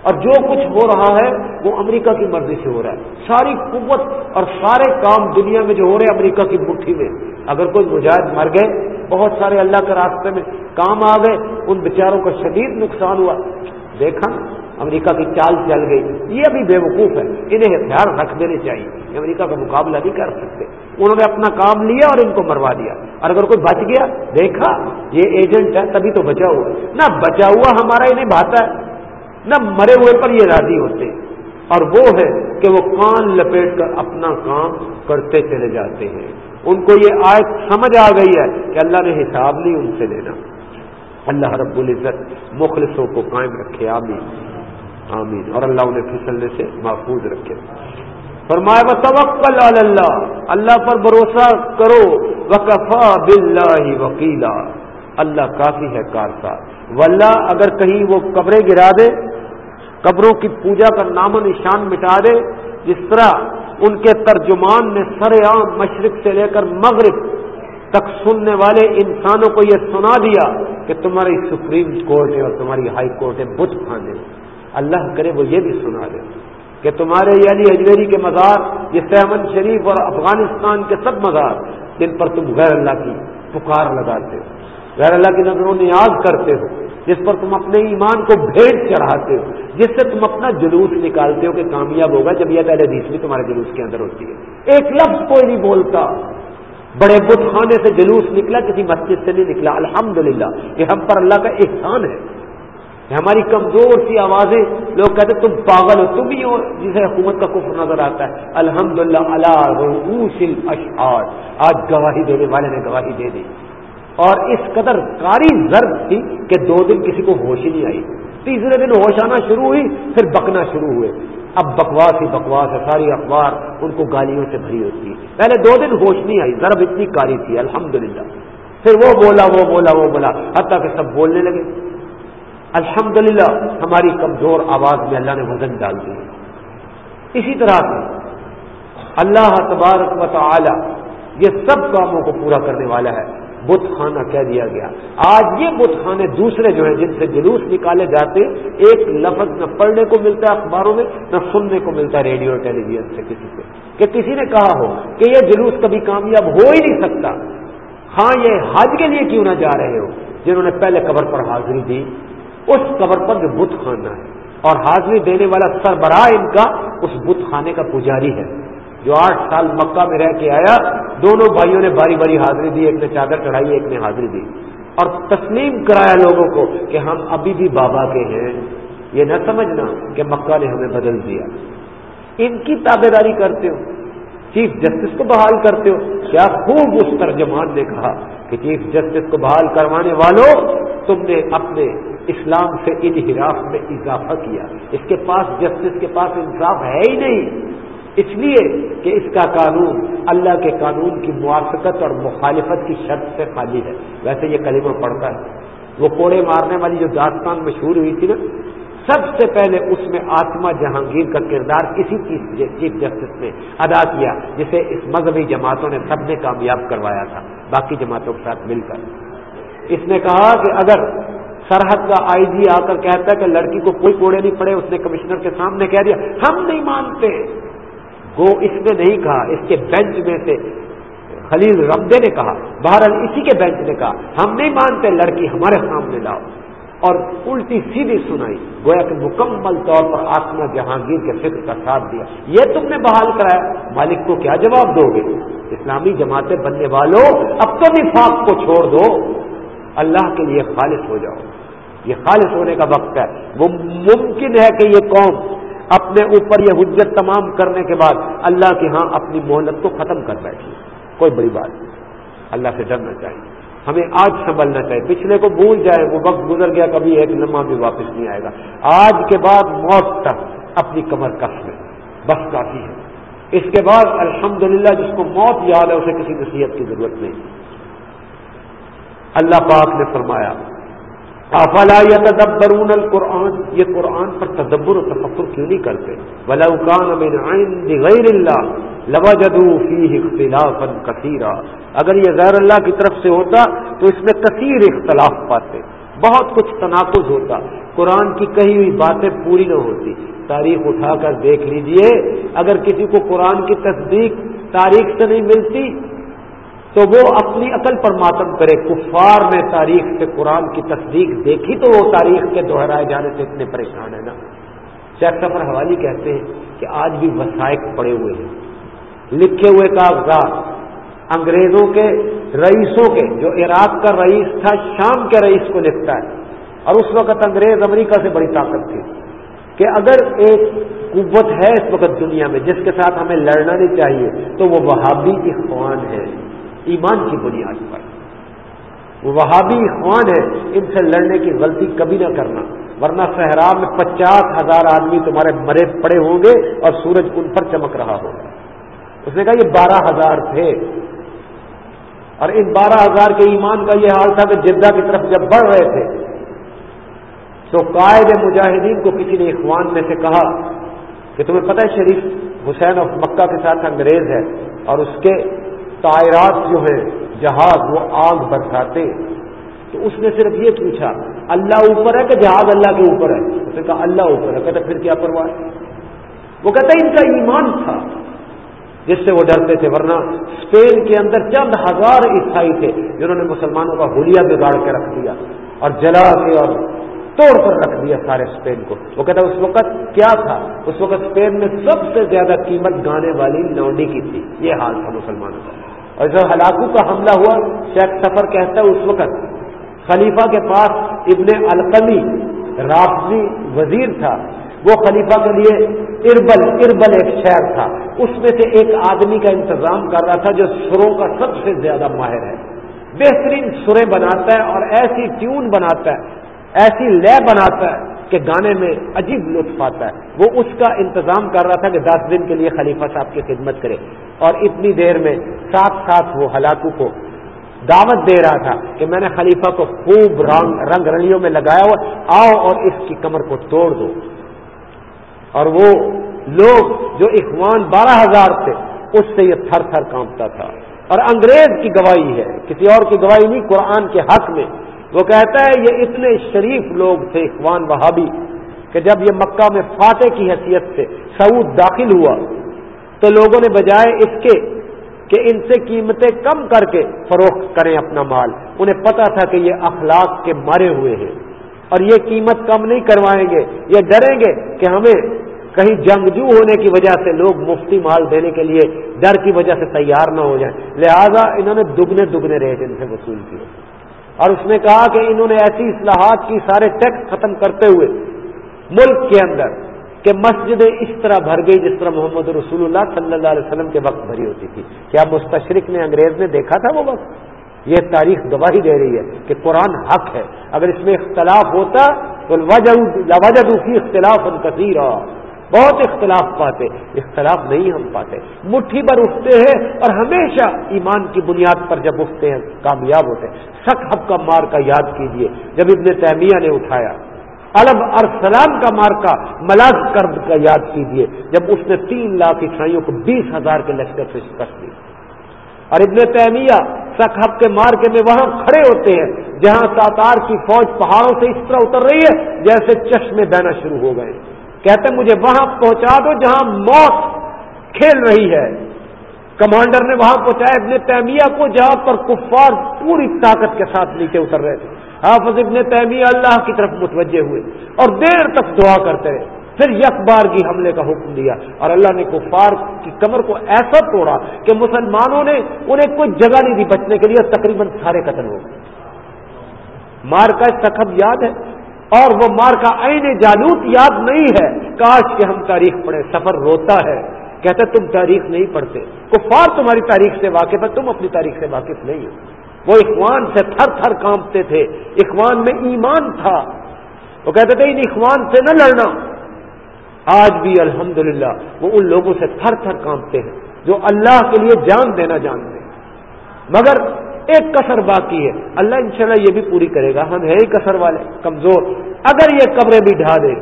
S2: اور جو کچھ ہو رہا ہے، وہ امریکہ کی مرضی سے ہو رہا ہے۔ ساری قوت اور سارے کام دنیا میں جو ہو رہے ہیں امریکہ کی مٹھی میں۔ اگر کوئی مجاہد مر گئے، بہت سارے اللہ کے راستے میں کام آ گئے، ان بیچاروں کا شدید نقصان ہوا۔ دیکھا امریکہ کی چال چل گئی۔ یہ ابھی بے وقوف ہے۔ انہیں ہتھیار رکھ دینے چاہیے۔ امریکہ کا مقابلہ نہیں کر سکتے۔ انہوں نے اپنا کام لیا اور ان کو مروا دیا۔ اور اگر کوئی بچ گیا، دیکھا، یہ ایجنٹ ہے، تبھی تو بچا ہوا۔ نہ بچا ہوا ہمارا انہیں بھاتا ہے۔ نہ مرے ہوئے پر یہ راضی ہوتے۔ اور وہ ہے کہ وہ کان لپیٹ کر اپنا کام کرتے چلے جاتے ہیں۔ ان کو یہ آیت سمجھ آ گئی ہے کہ اللہ نے حساب نہیں ان سے لینا۔ اللہ رب العزت مخلصوں کو قائم رکھے، آمین۔ آمین۔ اور اللہ انہیں پھسلنے سے محفوظ رکھے۔ فرمائے و اللہ۔ اللہ پر بھروسہ کرو۔ وکفا بلّہ وکیلا۔ اللہ کافی ہے کارساز ولہ اگر کہیں وہ قبریں گرا دے، قبروں کی پوجا کا نام و نشان مٹا دے، جس طرح ان کے ترجمان نے سر عام مشرق سے لے کر مغرب تک سننے والے انسانوں کو یہ سنا دیا کہ تمہاری سپریم کورٹ ہے اور تمہاری ہائی کورٹ ہے بت خانے اللہ کرے وہ یہ بھی سنا دے کہ تمہارے یعنی اجمیری کے مزار، یہ سیمن شریف اور افغانستان کے سب مزار، جن پر تم غیر اللہ کی پکار لگاتے ہو۔ غیر اللہ کی نظروں نیاز کرتے ہو، جس پر تم اپنے ایمان کو بھیٹ چڑھاتے ہو، جس سے تم اپنا جلوس نکالتے ہو کہ کامیاب ہوگا جب یہ پہلے حدیث بھی تمہارے جلوس کے اندر ہوتی ہے۔ ایک لفظ کوئی نہیں بولتا۔ بڑے بت خانے سے جلوس نکلا، کسی مسجد سے نہیں نکلا۔ الحمدللہ، یہ ہم پر اللہ کا احسان ہے۔ ہماری کمزور سی آوازیں لوگ کہتے تم پاگل ہو، تم ہی ہو، جسے حکومت کا کفر نظر آتا ہے۔ الحمد للہ اللہ اشعار آج گواہی دینے والے نے گواہی دے دی۔ اور اس قدر کاری ضرب تھی کہ دو دن کسی کو ہوش ہی نہیں آئی۔ تیسرے دن ہوش آنا شروع ہوئی، پھر بکنا شروع ہوئے۔ اب بکواس ہی بکواس ہے، ساری اخبار ان کو گالیوں سے بھری ہوتی ہے۔ پہلے دو دن ہوش نہیں آئی، ضرب اتنی کاری تھی، الحمدللہ۔ پھر وہ بولا وہ بولا وہ بولا، حتیٰ کہ سب بولنے لگے۔ الحمدللہ، ہماری کمزور آواز میں اللہ نے وزن ڈال دی۔ اسی طرح سے اللہ تبارک و تعالی یہ سب کاموں کو پورا کرنے والا ہے۔ بت خانہ کہہ دیا گیا۔ آج یہ بت خانے دوسرے جو ہیں، جن سے جلوس نکالے جاتے، ایک لفظ نہ پڑھنے کو ملتا ہے اخباروں میں، نہ سننے کو ملتا ہے ریڈیو اور ٹیلی ویژن سے کسی سے۔ کہ کسی نے کہا ہو کہ یہ جلوس کبھی کامیاب ہو ہی نہیں سکتا۔ ہاں یہ حج کے لیے کیوں نہ جا رہے ہو، جنہوں نے پہلے قبر پر حاضری دی۔ اس قبر پر جو بت خانہ ہے۔ اور حاضری دینے والا سربراہ ان کا اس بت خانے کا پجاری ہے۔ جو آٹھ سال مکہ میں رہ کے آیا، دونوں بھائیوں نے باری باری حاضری دی، ایک نے چادر چڑھائی، ایک نے حاضری دی۔ اور تسلیم کرایا لوگوں کو کہ ہم ابھی بھی بابا کے ہیں۔ یہ نہ سمجھنا کہ مکہ نے ہمیں بدل دیا۔ ان کی تابے داری کرتے ہو۔ چیف جسٹس کو بحال کرتے ہو۔ کیا خوب اس ترجمان نے کہا کہ چیف جسٹس کو بحال کروانے والوں، تم نے اپنے اسلام سے انحراف میں اضافہ کیا۔ اس کے پاس جسٹس کے پاس انصاف ہے ہی نہیں۔ اس لیے کہ اس کا قانون اللہ کے قانون کی موافقت اور مخالفت کی شرط سے خالی ہے۔ ویسے یہ کلمہ پڑتا ہے۔ وہ کوڑے مارنے والی جو داستان مشہور ہوئی تھی نا، سب سے پہلے اس میں آتما جہانگیر کا کردار کسی چیف جسٹس نے ادا کیا، جسے اس مذہبی جماعتوں نے سب نے کامیاب کروایا تھا۔ باقی جماعتوں کے ساتھ مل کر۔ اس نے کہا کہ اگر سرحد کا آئی جی آ کر کہتا ہے کہ لڑکی کو کوئی کوڑے نہیں پڑے، اس نے کمشنر کے سامنے کہہ دیا، ہم نہیں مانتے۔ وہ اس نے نہیں کہا، اس کے بینچ میں سے خلیل رمدے نے کہا، بہرحال اسی کے بینچ نے کہا، ہم نہیں مانتے، لڑکی ہمارے سامنے لاؤ۔ اور الٹی سیدھی سنائی، گویا کہ مکمل طور پر آتما جہانگیر کے فکر کا ساتھ دیا۔ یہ تم نے بحال کرایا۔ مالک کو کیا جواب دو گے؟ اسلامی جماعتیں بننے والوں، اب تو نفاق کو چھوڑ دو۔ اللہ کے لیے خالص ہو جاؤ۔ یہ خالص ہونے کا وقت ہے۔ وہ ممکن ہے کہ یہ قوم اپنے اوپر یہ حجت تمام کرنے کے بعد اللہ کے ہاں اپنی مہلت کو ختم کر بیٹھی کوئی بڑی بات نہیں۔ اللہ سے ڈرنا چاہیے۔ ہمیں آج سنبھلنا چاہیے۔ پچھلے کو بھول جائے، وہ وقت گزر گیا، کبھی ایک لمحہ بھی واپس نہیں آئے گا۔ آج کے بعد موت تک اپنی کمر کس میں؟ بس کافی ہے۔ اس کے بعد الحمدللہ، جس کو موت یاد ہے، اسے کسی نصیحت کی ضرورت نہیں۔ اللہ پاک نے فرمایا، افلا یتدبرون القرآن؟ یہ قرآن پر تدبر و تفکر کیوں نہیں کرتے؟ ولو من عند غیر اللہ لوجدوا فيه اختلافا كثيرا اگر یہ غیر اللہ کی طرف سے ہوتا تو اس میں کثیر اختلاف پاتے، بہت کچھ تناقض ہوتا، قرآن کی کہی ہوئی باتیں پوری نہ ہوتی۔ تاریخ اٹھا کر دیکھ لیجیے، اگر کسی کو قرآن کی تصدیق تاریخ سے نہیں ملتی تو وہ اپنی عقل پر ماتم کرے۔ کفار نے تاریخ سے قرآن کی تصدیق دیکھی تو وہ تاریخ کے دوہرائے جانے سے اتنے پریشان ہیں نا۔ شیخ سفر حوالی کہتے ہیں کہ آج بھی وسائق پڑے ہوئے ہیں۔ لکھے ہوئے کاغذات، انگریزوں کے رئیسوں کے، جو عراق کا رئیس تھا، شام کے رئیس کو لکھتا ہے۔ اور اس وقت انگریز امریکہ سے بڑی طاقت تھی کہ اگر ایک قوت ہے اس وقت دنیا میں جس کے ساتھ ہمیں لڑنا نہیں چاہیے، تو وہ وہابی اخوان ہے ایمان کی بنیاد پر۔ وہ وہابی اخوان ہے ان سے لڑنے کی غلطی کبھی نہ کرنا، ورنہ صحرا میں پچاس ہزار آدمی تمہارے مرے پڑے ہوں گے اور سورج ان پر چمک رہا ہوگا۔ اس نے کہا یہ بارہ ہزار تھے۔ اور ان بارہ ہزار کے ایمان کا یہ حال تھا کہ جدہ کی طرف جب بڑھ رہے تھے، تو قائد مجاہدین کو کسی نے اخوان میں سے کہا کہ تمہیں پتہ ہے شریف حسین اور مکہ کے ساتھ انگریز ہے اور اس کے تائرات جو ہیں جہاز وہ آگ برساتے۔ تو اس نے صرف یہ پوچھا، اللہ اوپر ہے کہ جہاز اللہ کے اوپر ہے؟ اس نے کہا، اللہ اوپر ہے۔ کہتے پھر کیا پرواہ؟ وہ کہتا، ان کا ایمان تھا۔ جس سے وہ ڈرتے تھے، ورنہ اسپین کے اندر چند ہزار عیسائی تھے جنہوں نے مسلمانوں کا ہولیا بگاڑ کے رکھ دیا اور جلا کے اور توڑ کر رکھ دیا سارے اسپین کو۔ وہ کہتا، اس وقت کیا تھا؟ اس وقت اسپین میں سب سے زیادہ قیمت گانے والی لونڈی کی تھی۔ یہ حال تھا مسلمانوں کا۔ اور جب ہلاکو کا حملہ ہوا، شیخ سفر کہتا ہے اس وقت خلیفہ کے پاس ابن القمی رافضی وزیر تھا۔ وہ خلیفہ کے لیے اربل اربل ایک شہر تھا۔ اس میں سے ایک آدمی کا انتظام کر رہا تھا جو سروں کا سب سے زیادہ ماہر ہے۔ بہترین سریں بناتا ہے اور ایسی ٹیون بناتا ہے، ایسی لے بناتا ہے۔ کہ گانے میں عجیب لطف آتا ہے۔ وہ اس کا انتظام کر رہا تھا کہ دس دن کے لیے خلیفہ صاحب کی خدمت کرے۔ اور اتنی دیر میں ساتھ ساتھ وہ ہلاکو کو دعوت دے رہا تھا کہ میں نے خلیفہ کو خوب رنگ رنگ رلیوں میں لگایا ہوا، آؤ اور اس کی کمر کو توڑ دو۔ اور وہ لوگ جو اخوان بارہ ہزار تھے، اس سے یہ تھر تھر کانپتا تھا۔ اور انگریز کی گواہی ہے، کسی اور کی گواہی نہیں، قرآن کے حق میں۔ وہ کہتا ہے یہ اتنے شریف لوگ تھے اخوان وہابی کہ جب یہ مکہ میں فاتح کی حیثیت سے سعود داخل ہوا تو لوگوں نے بجائے اس کے کہ ان سے قیمتیں کم کر کے فروخت کریں اپنا مال۔ انہیں پتا تھا کہ یہ اخلاق کے مارے ہوئے ہیں۔ اور یہ قیمت کم نہیں کروائیں گے، یہ ڈریں گے کہ ہمیں کہیں جنگجو ہونے کی وجہ سے لوگ مفتی مال دینے کے لیے ڈر کی وجہ سے تیار نہ ہو جائیں۔ لہذا انہوں نے دگنے دگنے ریٹ ان سے وصول کیے۔ اور اس نے کہا کہ انہوں نے ایسی اصلاحات کی سارے ٹیکس ختم کرتے ہوئے ملک کے اندر کہ مسجدیں اس طرح بھر گئی جس طرح محمد رسول اللہ صلی اللہ علیہ وسلم کے وقت بھری ہوتی تھی۔ کیا مستشرق نے انگریز نے دیکھا تھا وہ وقت؟ یہ تاریخ گواہی دے رہی ہے کہ قرآن حق ہے۔ اگر اس میں اختلاف ہوتا تو وجہ دوسری اختلاف ان کثیر بہت اختلاف پاتے، اختلاف نہیں ہم پاتے۔ مٹھی پر اٹھتے ہیں اور ہمیشہ ایمان کی بنیاد پر جب اٹھتے ہیں، کامیاب ہوتے ہیں۔ سخ حب کا مار کا یاد کیجیے جب ابن تیمیہ نے اٹھایا۔ الب ارسلام کا مارکا ملاز کرب کا یاد کیجیے جب اس نے تین لاکھ عیسائیوں کو بیس ہزار کے لشکر سے شکست دی۔ اور ابن تیمیہ سخب کے مارکے میں وہاں کھڑے ہوتے ہیں، جہاں تاتار کی فوج پہاڑوں سے اس طرح اتر رہی ہے، جیسے چشمے بہنا شروع ہو گئے۔ کہتے مجھے وہاں پہنچا دو جہاں موت کھیل رہی ہے۔ کمانڈر نے وہاں پہنچایا، ابن تیمیہ کو جہاں پر کفار پوری طاقت کے ساتھ نیچے اتر رہے تھے۔ حافظ ابن تیمیہ اللہ کی طرف متوجہ ہوئے اور دیر تک دعا کرتے رہے۔ پھر یک بار کی حملے کا حکم دیا اور اللہ نے کفار کی کمر کو ایسا توڑا کہ مسلمانوں نے انہیں کوئی جگہ نہیں دی بچنے کے لیے، تقریباً سارے قتل ہو گئے۔ مار کا سخب یاد ہے؟ اور وہ مار کا عین جالوت یاد نہیں ہے۔ کاش کہ ہم تاریخ پڑھے، سفر روتا ہے۔ کہتا تم تاریخ نہیں پڑھتے۔ کفار تمہاری تاریخ سے واقف ہے تم اپنی تاریخ سے واقف نہیں ہو۔ وہ اخوان سے تھر تھر کانپتے تھے۔ اخوان میں ایمان تھا۔ وہ کہتے تھے، ان اخوان سے نہ لڑنا۔ آج بھی الحمدللہ وہ ان لوگوں سے تھر تھر کانپتے ہیں، جو اللہ کے لیے جان دینا جانتے ہیں۔ مگر ایک کسر باقی ہے۔ اللہ انشاءاللہ یہ بھی پوری کرے گا۔ ہم ہے ہی کسر والے، کمزور۔ اگر یہ قبریں بھی ڈھا دے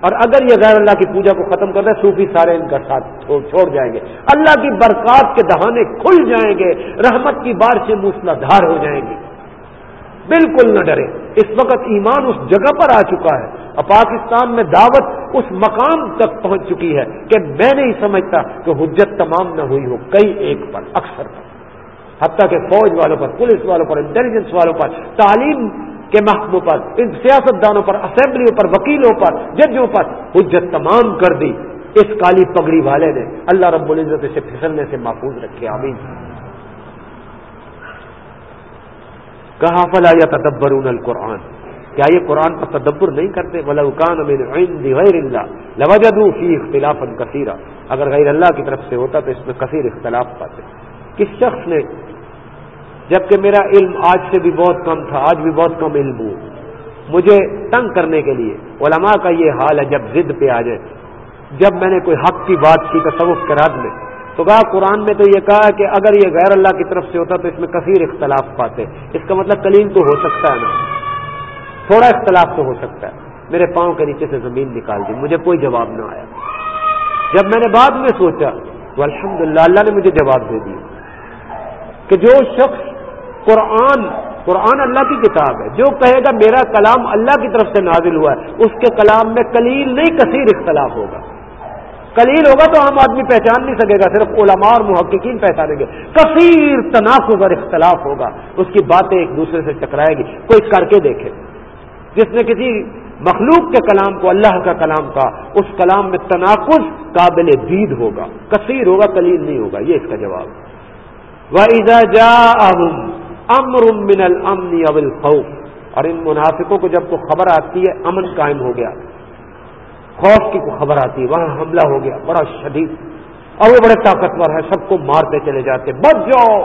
S2: اور اگر یہ غیر اللہ کی پوجا کو ختم کر دیں صوفی سارے ان کا ساتھ چھوڑ جائیں گے۔ اللہ کی برکات کے دہانے کھل جائیں گے، رحمت کی بار سے موسلا دھار ہو جائیں گے۔ بالکل نہ ڈرے۔ اس وقت ایمان اس جگہ پر آ چکا ہے۔ اور پاکستان میں دعوت اس مقام تک پہنچ چکی ہے کہ میں نہیں سمجھتا کہ حجت تمام نہ ہوئی ہو، کئی ایک پر، اکثر پر۔ حتیٰ کہ فوج والوں پر، پولیس والوں پر، انٹیلیجنس والوں پر، تعلیم کے محکموں پر، ان سیاست دانوں پر، اسمبلیوں پر، وکیلوں پر، ججوں پر حجت تمام کر دی۔ اس کالی پگڑی والے نے اللہ رب العزت سے پھسلنے سے محفوظ رکھے، آمین۔ کہا، فلا یا تدبر القرآن۔ کیا یہ قرآن پر تدبر نہیں کرتے؟ ولکان غیر اللہ لوجدو فی اختلاف کثیرہ اگر غیر اللہ کی طرف سے ہوتا تو اس میں کثیر اختلاف پاتے۔ کس شخص نے جبکہ میرا علم آج سے بھی بہت کم تھا، آج بھی بہت کم علم ہوں۔ مجھے تنگ کرنے کے لیے علماء کا یہ حال ہے، جب ضد پہ آ جائے۔ جب میں نے کوئی حق کی بات کی تصوف کے رد میں، تو کہا قرآن میں تو یہ کہا کہ اگر یہ غیر اللہ کی طرف سے ہوتا تو اس میں کثیر اختلاف پاتے۔ اس کا مطلب کلیم تو ہو سکتا ہے نا۔ تھوڑا اختلاف تو ہو سکتا ہے۔ میرے پاؤں کے نیچے سے زمین نکال دی، مجھے کوئی جواب نہ آیا۔ جب میں نے بعد میں سوچا تو الحمد اللہ نے مجھے جواب دے دیا کہ جو شخص قرآن قرآن اللہ کی کتاب ہے، جو کہے گا میرا کلام اللہ کی طرف سے نازل ہوا ہے، اس کے کلام میں کلیل نہیں، کثیر اختلاف ہوگا۔ کلیل ہوگا تو عام آدمی پہچان نہیں سکے گا، صرف علماء اور محققین پہچانیں گے۔ کثیر تناسب اور اختلاف ہوگا، اس کی باتیں ایک دوسرے سے ٹکرائے گی۔ کوئی کر کے دیکھے۔ جس نے کسی مخلوق کے کلام کو، اللہ کا کلام کا، اس کلام میں تناقض قابل دید ہوگا۔ کثیر ہوگا، کلیل نہیں ہوگا۔ یہ اس کا جواب۔ وہ امر من الامن او الخوف۔ اور ان منافقوں کو جب کو خبر آتی ہے، امن قائم ہو گیا۔ خوف کی کو خبر آتی ہے، وہاں حملہ ہو گیا، بڑا شدید۔ اور وہ بڑے طاقتور ہیں، سب کو مارتے چلے جاتے بچ جاؤ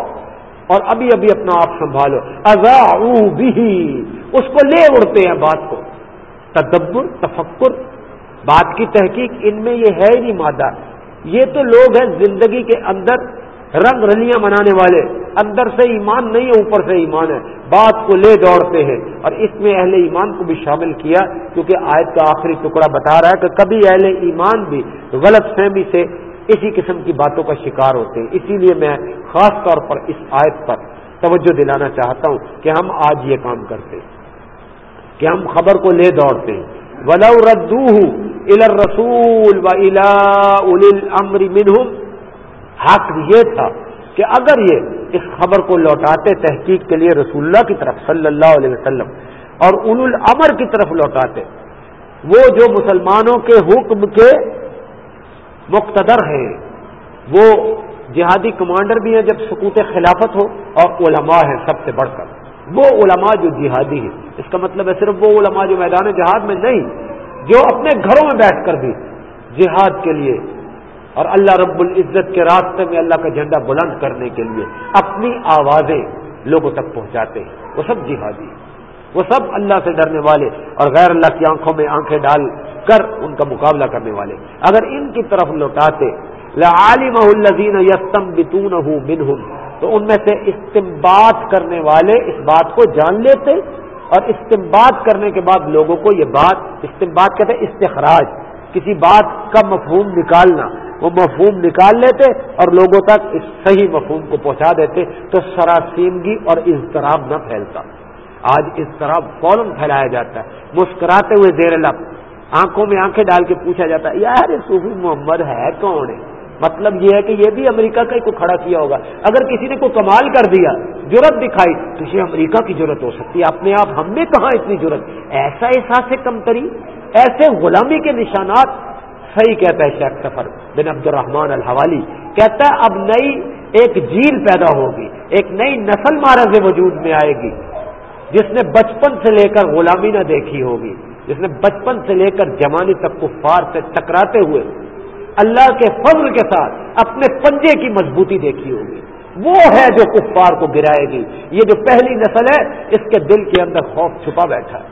S2: اور ابھی ابھی اپنا آپ سنبھالو۔ ازا بھی اس کو لے اڑتے ہیں بات کو۔ تدبر، تفکر، بات کی تحقیق، ان میں یہ ہے ہی نہیں مادہ۔ یہ تو لوگ ہیں زندگی کے اندر رنگ رلیاں منانے والے۔ اندر سے ایمان نہیں ہے، اوپر سے ایمان ہے۔ بات کو لے دوڑتے ہیں۔ اور اس میں اہل ایمان کو بھی شامل کیا، کیونکہ آیت کا آخری ٹکڑا بتا رہا ہے کہ کبھی اہل ایمان بھی غلط فہمی سے اسی قسم کی باتوں کا شکار ہوتے ہیں۔ اسی لیے میں خاص طور پر اس آیت پر توجہ دلانا چاہتا ہوں کہ ہم آج یہ کام کرتے ہیں، کہ ہم خبر کو لے دوڑتے ہیں۔ ولو ردو ال رسول و الا امر منہم حق یہ تھا کہ اگر یہ اس خبر کو لوٹاتے تحقیق کے لیے رسول اللہ کی طرف صلی اللہ علیہ وسلم اور ان العمر کی طرف لوٹاتے، وہ جو مسلمانوں کے حکم کے مقتدر ہیں، وہ جہادی کمانڈر بھی ہیں جب سکوت خلافت ہو اور علماء ہیں سب سے بڑھ کر۔ وہ علماء جو جہادی ہیں، اس کا مطلب ہے صرف وہ علماء جو میدان جہاد میں نہیں، جو اپنے گھروں میں بیٹھ کر بھی جہاد کے لیے اور اللہ رب العزت کے راستے میں اللہ کا جھنڈا بلند کرنے کے لیے اپنی آوازیں لوگوں تک پہنچاتے ہیں۔ وہ سب جہادی وہ سب اللہ سے ڈرنے والے اور غیر اللہ کی آنکھوں میں آنکھیں ڈال کر ان کا مقابلہ کرنے والے۔ اگر ان کی طرف لوٹاتے عالم الزین یستم بتون ہوں تو ان میں سے استمباد کرنے والے اس بات کو جان لیتے اور استمباد کرنے کے بعد لوگوں کو یہ بات استمباد کہتے ہیں استخراج، کسی بات کا مفہوم نکالنا۔ وہ مفہوم نکال لیتے اور لوگوں تک اس صحیح مفہوم کو پہنچا دیتے تو سراسیمگی اور اضطراب نہ پھیلتا۔ آج اضطراب فوراً پھیلایا جاتا ہے۔ مسکراتے ہوئے زیر لب، آنکھوں میں آنکھیں ڈال کے پوچھا جاتا ہے، یار صوفی محمد ہے، کون ہے؟ مطلب یہ ہے کہ یہ بھی امریکہ کا ہی کو کھڑا کیا ہوگا۔ اگر کسی نے کوئی کمال کر دیا ضرورت دکھائی، تو یہ امریکہ کی ضرورت ہو سکتی ہے۔ اپنے آپ ہم نے کہاں اتنی ضرورت ایسا احساس کمتری، ایسے غلامی کے نشانات صحیح کہتا ہے شیخ سفر بن عبد الرحمان الحوالی، کہتا ہے اب نئی ایک جیل پیدا ہوگی، ایک نئی نسل مہارز وجود میں آئے گی، جس نے بچپن سے لے کر غلامی نہ دیکھی ہوگی، جس نے بچپن سے لے کر جوانی تک کفار سے ٹکراتے ہوئے اللہ کے فضل کے ساتھ اپنے پنجے کی مضبوطی دیکھی ہوگی۔ وہ ہے جو کفار کو گرائے گی۔ یہ جو پہلی نسل ہے، اس کے دل کے اندر خوف چھپا بیٹھا ہے۔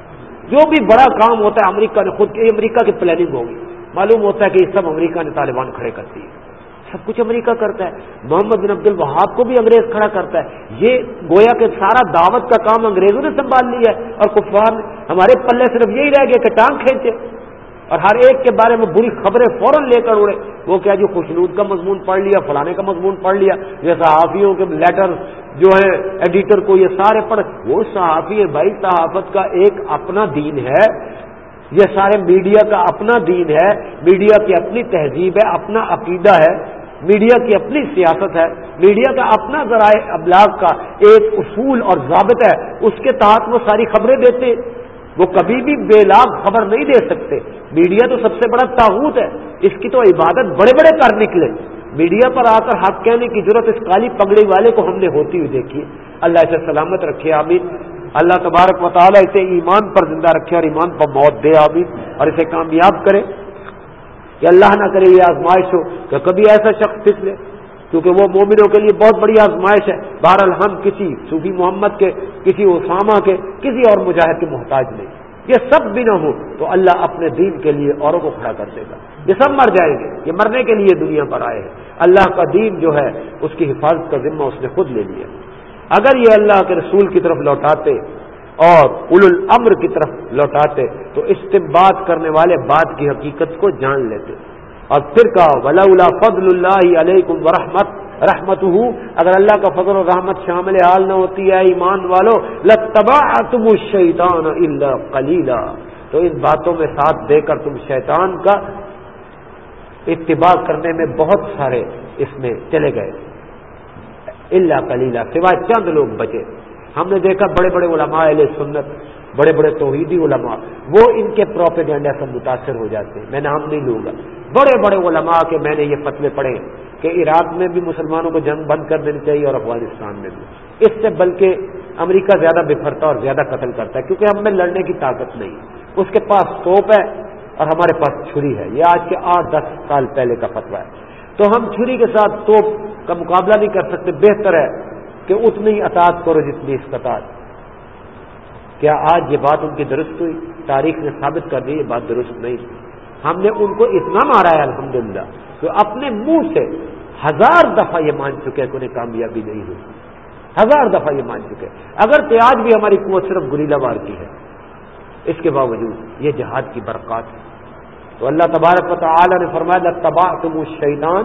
S2: جو بھی بڑا کام ہوتا ہے، امریکہ نے خود کی، امریکہ کی پلاننگ ہوگی۔ معلوم ہوتا ہے کہ یہ سب امریکہ نے طالبان کھڑے کرتی ہے سب کچھ امریکہ کرتا ہے۔ محمد بن عبد الوہاب کو بھی انگریز کھڑا کرتا ہے۔ یہ گویا کہ سارا دعوت کا کام انگریزوں نے سنبھال لیا ہے اور کفار نے ہمارے پلے صرف یہی رہ گیا کہ ٹانگ کھینچے۔ اور ہر ایک کے بارے میں بری خبریں فوراً لے کر اڑے۔ وہ کیا جو خوشنود کا مضمون پڑھ لیا، فلانے کا مضمون پڑھ لیا۔ یہ صحافیوں کے لیٹر جو ہے ایڈیٹر کو یہ سارے پڑھ وہ صحافی ہے بھائی، صحافت کا ایک اپنا دین ہے۔ یہ سارے میڈیا کا اپنا دین ہے، میڈیا کی اپنی تہذیب ہے، اپنا عقیدہ ہے، میڈیا کی اپنی سیاست ہے، میڈیا کا اپنا ذرائع ابلاغ کا ایک اصول اور ضابط ہے، اس کے تحت وہ ساری خبریں دیتے، وہ کبھی بھی بے لاگ خبر نہیں دے سکتے۔ میڈیا تو سب سے بڑا تاحوت ہے، اس کی تو عبادت بڑے بڑے کر نکلے۔ میڈیا پر آ کر حق کہنے کی ضرورت اس کالی پگڑی والے کو ہم نے ہوتی ہوئی دیکھی۔ اللہ اسے سلامت رکھے، آمین۔ اللہ تبارک و تعالیٰ اسے ایمان پر زندہ رکھے اور ایمان پر موت دے، آمین، اور اسے کامیاب کرے۔ کہ اللہ نہ کرے یہ آزمائش ہو کہ کبھی ایسا شخص پھس لے، کیونکہ وہ مومنوں کے لیے بہت بڑی آزمائش ہے۔ بہرحال ہم کسی صوفی محمد کے، کسی اسامہ کے، کسی اور مجاہد کے محتاج نہیں۔ یہ سب بھی نہ ہو تو اللہ اپنے دین کے لیے اوروں کو کھڑا کر دے گا۔ یہ سب مر جائیں گے، یہ مرنے کے لیے دنیا پر آئے ہیں۔ اللہ کا دین جو ہے، اس کی حفاظت کا ذمہ اس نے خود لے لیا۔ اگر یہ اللہ کے رسول کی طرف لوٹاتے اور اول الامر کی طرف لوٹاتے تو استمباد کرنے والے بات کی حقیقت کو جان لیتے۔ اور پھر کہا ولا فضل اللہ علیہ ورحمت رحمت ہوں اگر اللہ کا فضل و رحمت شامل حال نہ ہوتی ہے ایمان والو لتبا تم شیطان اللہ کلیلہ تو ان باتوں میں ساتھ دے کر تم شیطان کا اتباع کرنے میں بہت سارے اس میں چلے گئے۔ اللہ کلیلہ سوائے چند لوگ بچے۔ ہم نے دیکھا بڑے بڑے علماء علیہ سنت، بڑے بڑے توحیدی علماء، وہ ان کے پروپیگنڈا سے متاثر ہو جاتے ہیں۔ میں نام نہیں لوں گا۔ بڑے بڑے علماء کے میں نے یہ فتوے پڑھے کہ عراق میں بھی مسلمانوں کو جنگ بند کر دینی چاہیے اور افغانستان میں بھی۔ اس سے بلکہ امریکہ زیادہ بفرتا اور زیادہ قتل کرتا ہے، کیونکہ ہم میں لڑنے کی طاقت نہیں۔ اس کے پاس توپ ہے اور ہمارے پاس چھری ہے۔ یہ آج کے آٹھ دس سال پہلے کا فتویٰ ہے۔ تو ہم چھری کے ساتھ توپ کا مقابلہ نہیں کر سکتے، بہتر ہے کہ اتنی اطاعت کرو جتنی استطاعت کیا آج یہ بات ان کی درست ہوئی؟ تاریخ نے ثابت کر دی یہ بات درست نہیں۔ تھی ہم نے ان کو اتنا مارا ہے، الحمدللہ، کہ اپنے منہ سے ہزار دفعہ یہ مان چکے کہ انہیں کامیابی نہیں ہوئی۔ ہزار دفعہ یہ مان چکے اگر آج بھی ہماری قوت صرف گلیلا بار کی ہے، اس کے باوجود یہ جہاد کی برکات ہے۔ تو اللہ تبارک و تعالی نے فرمایا تباہ تم شیطان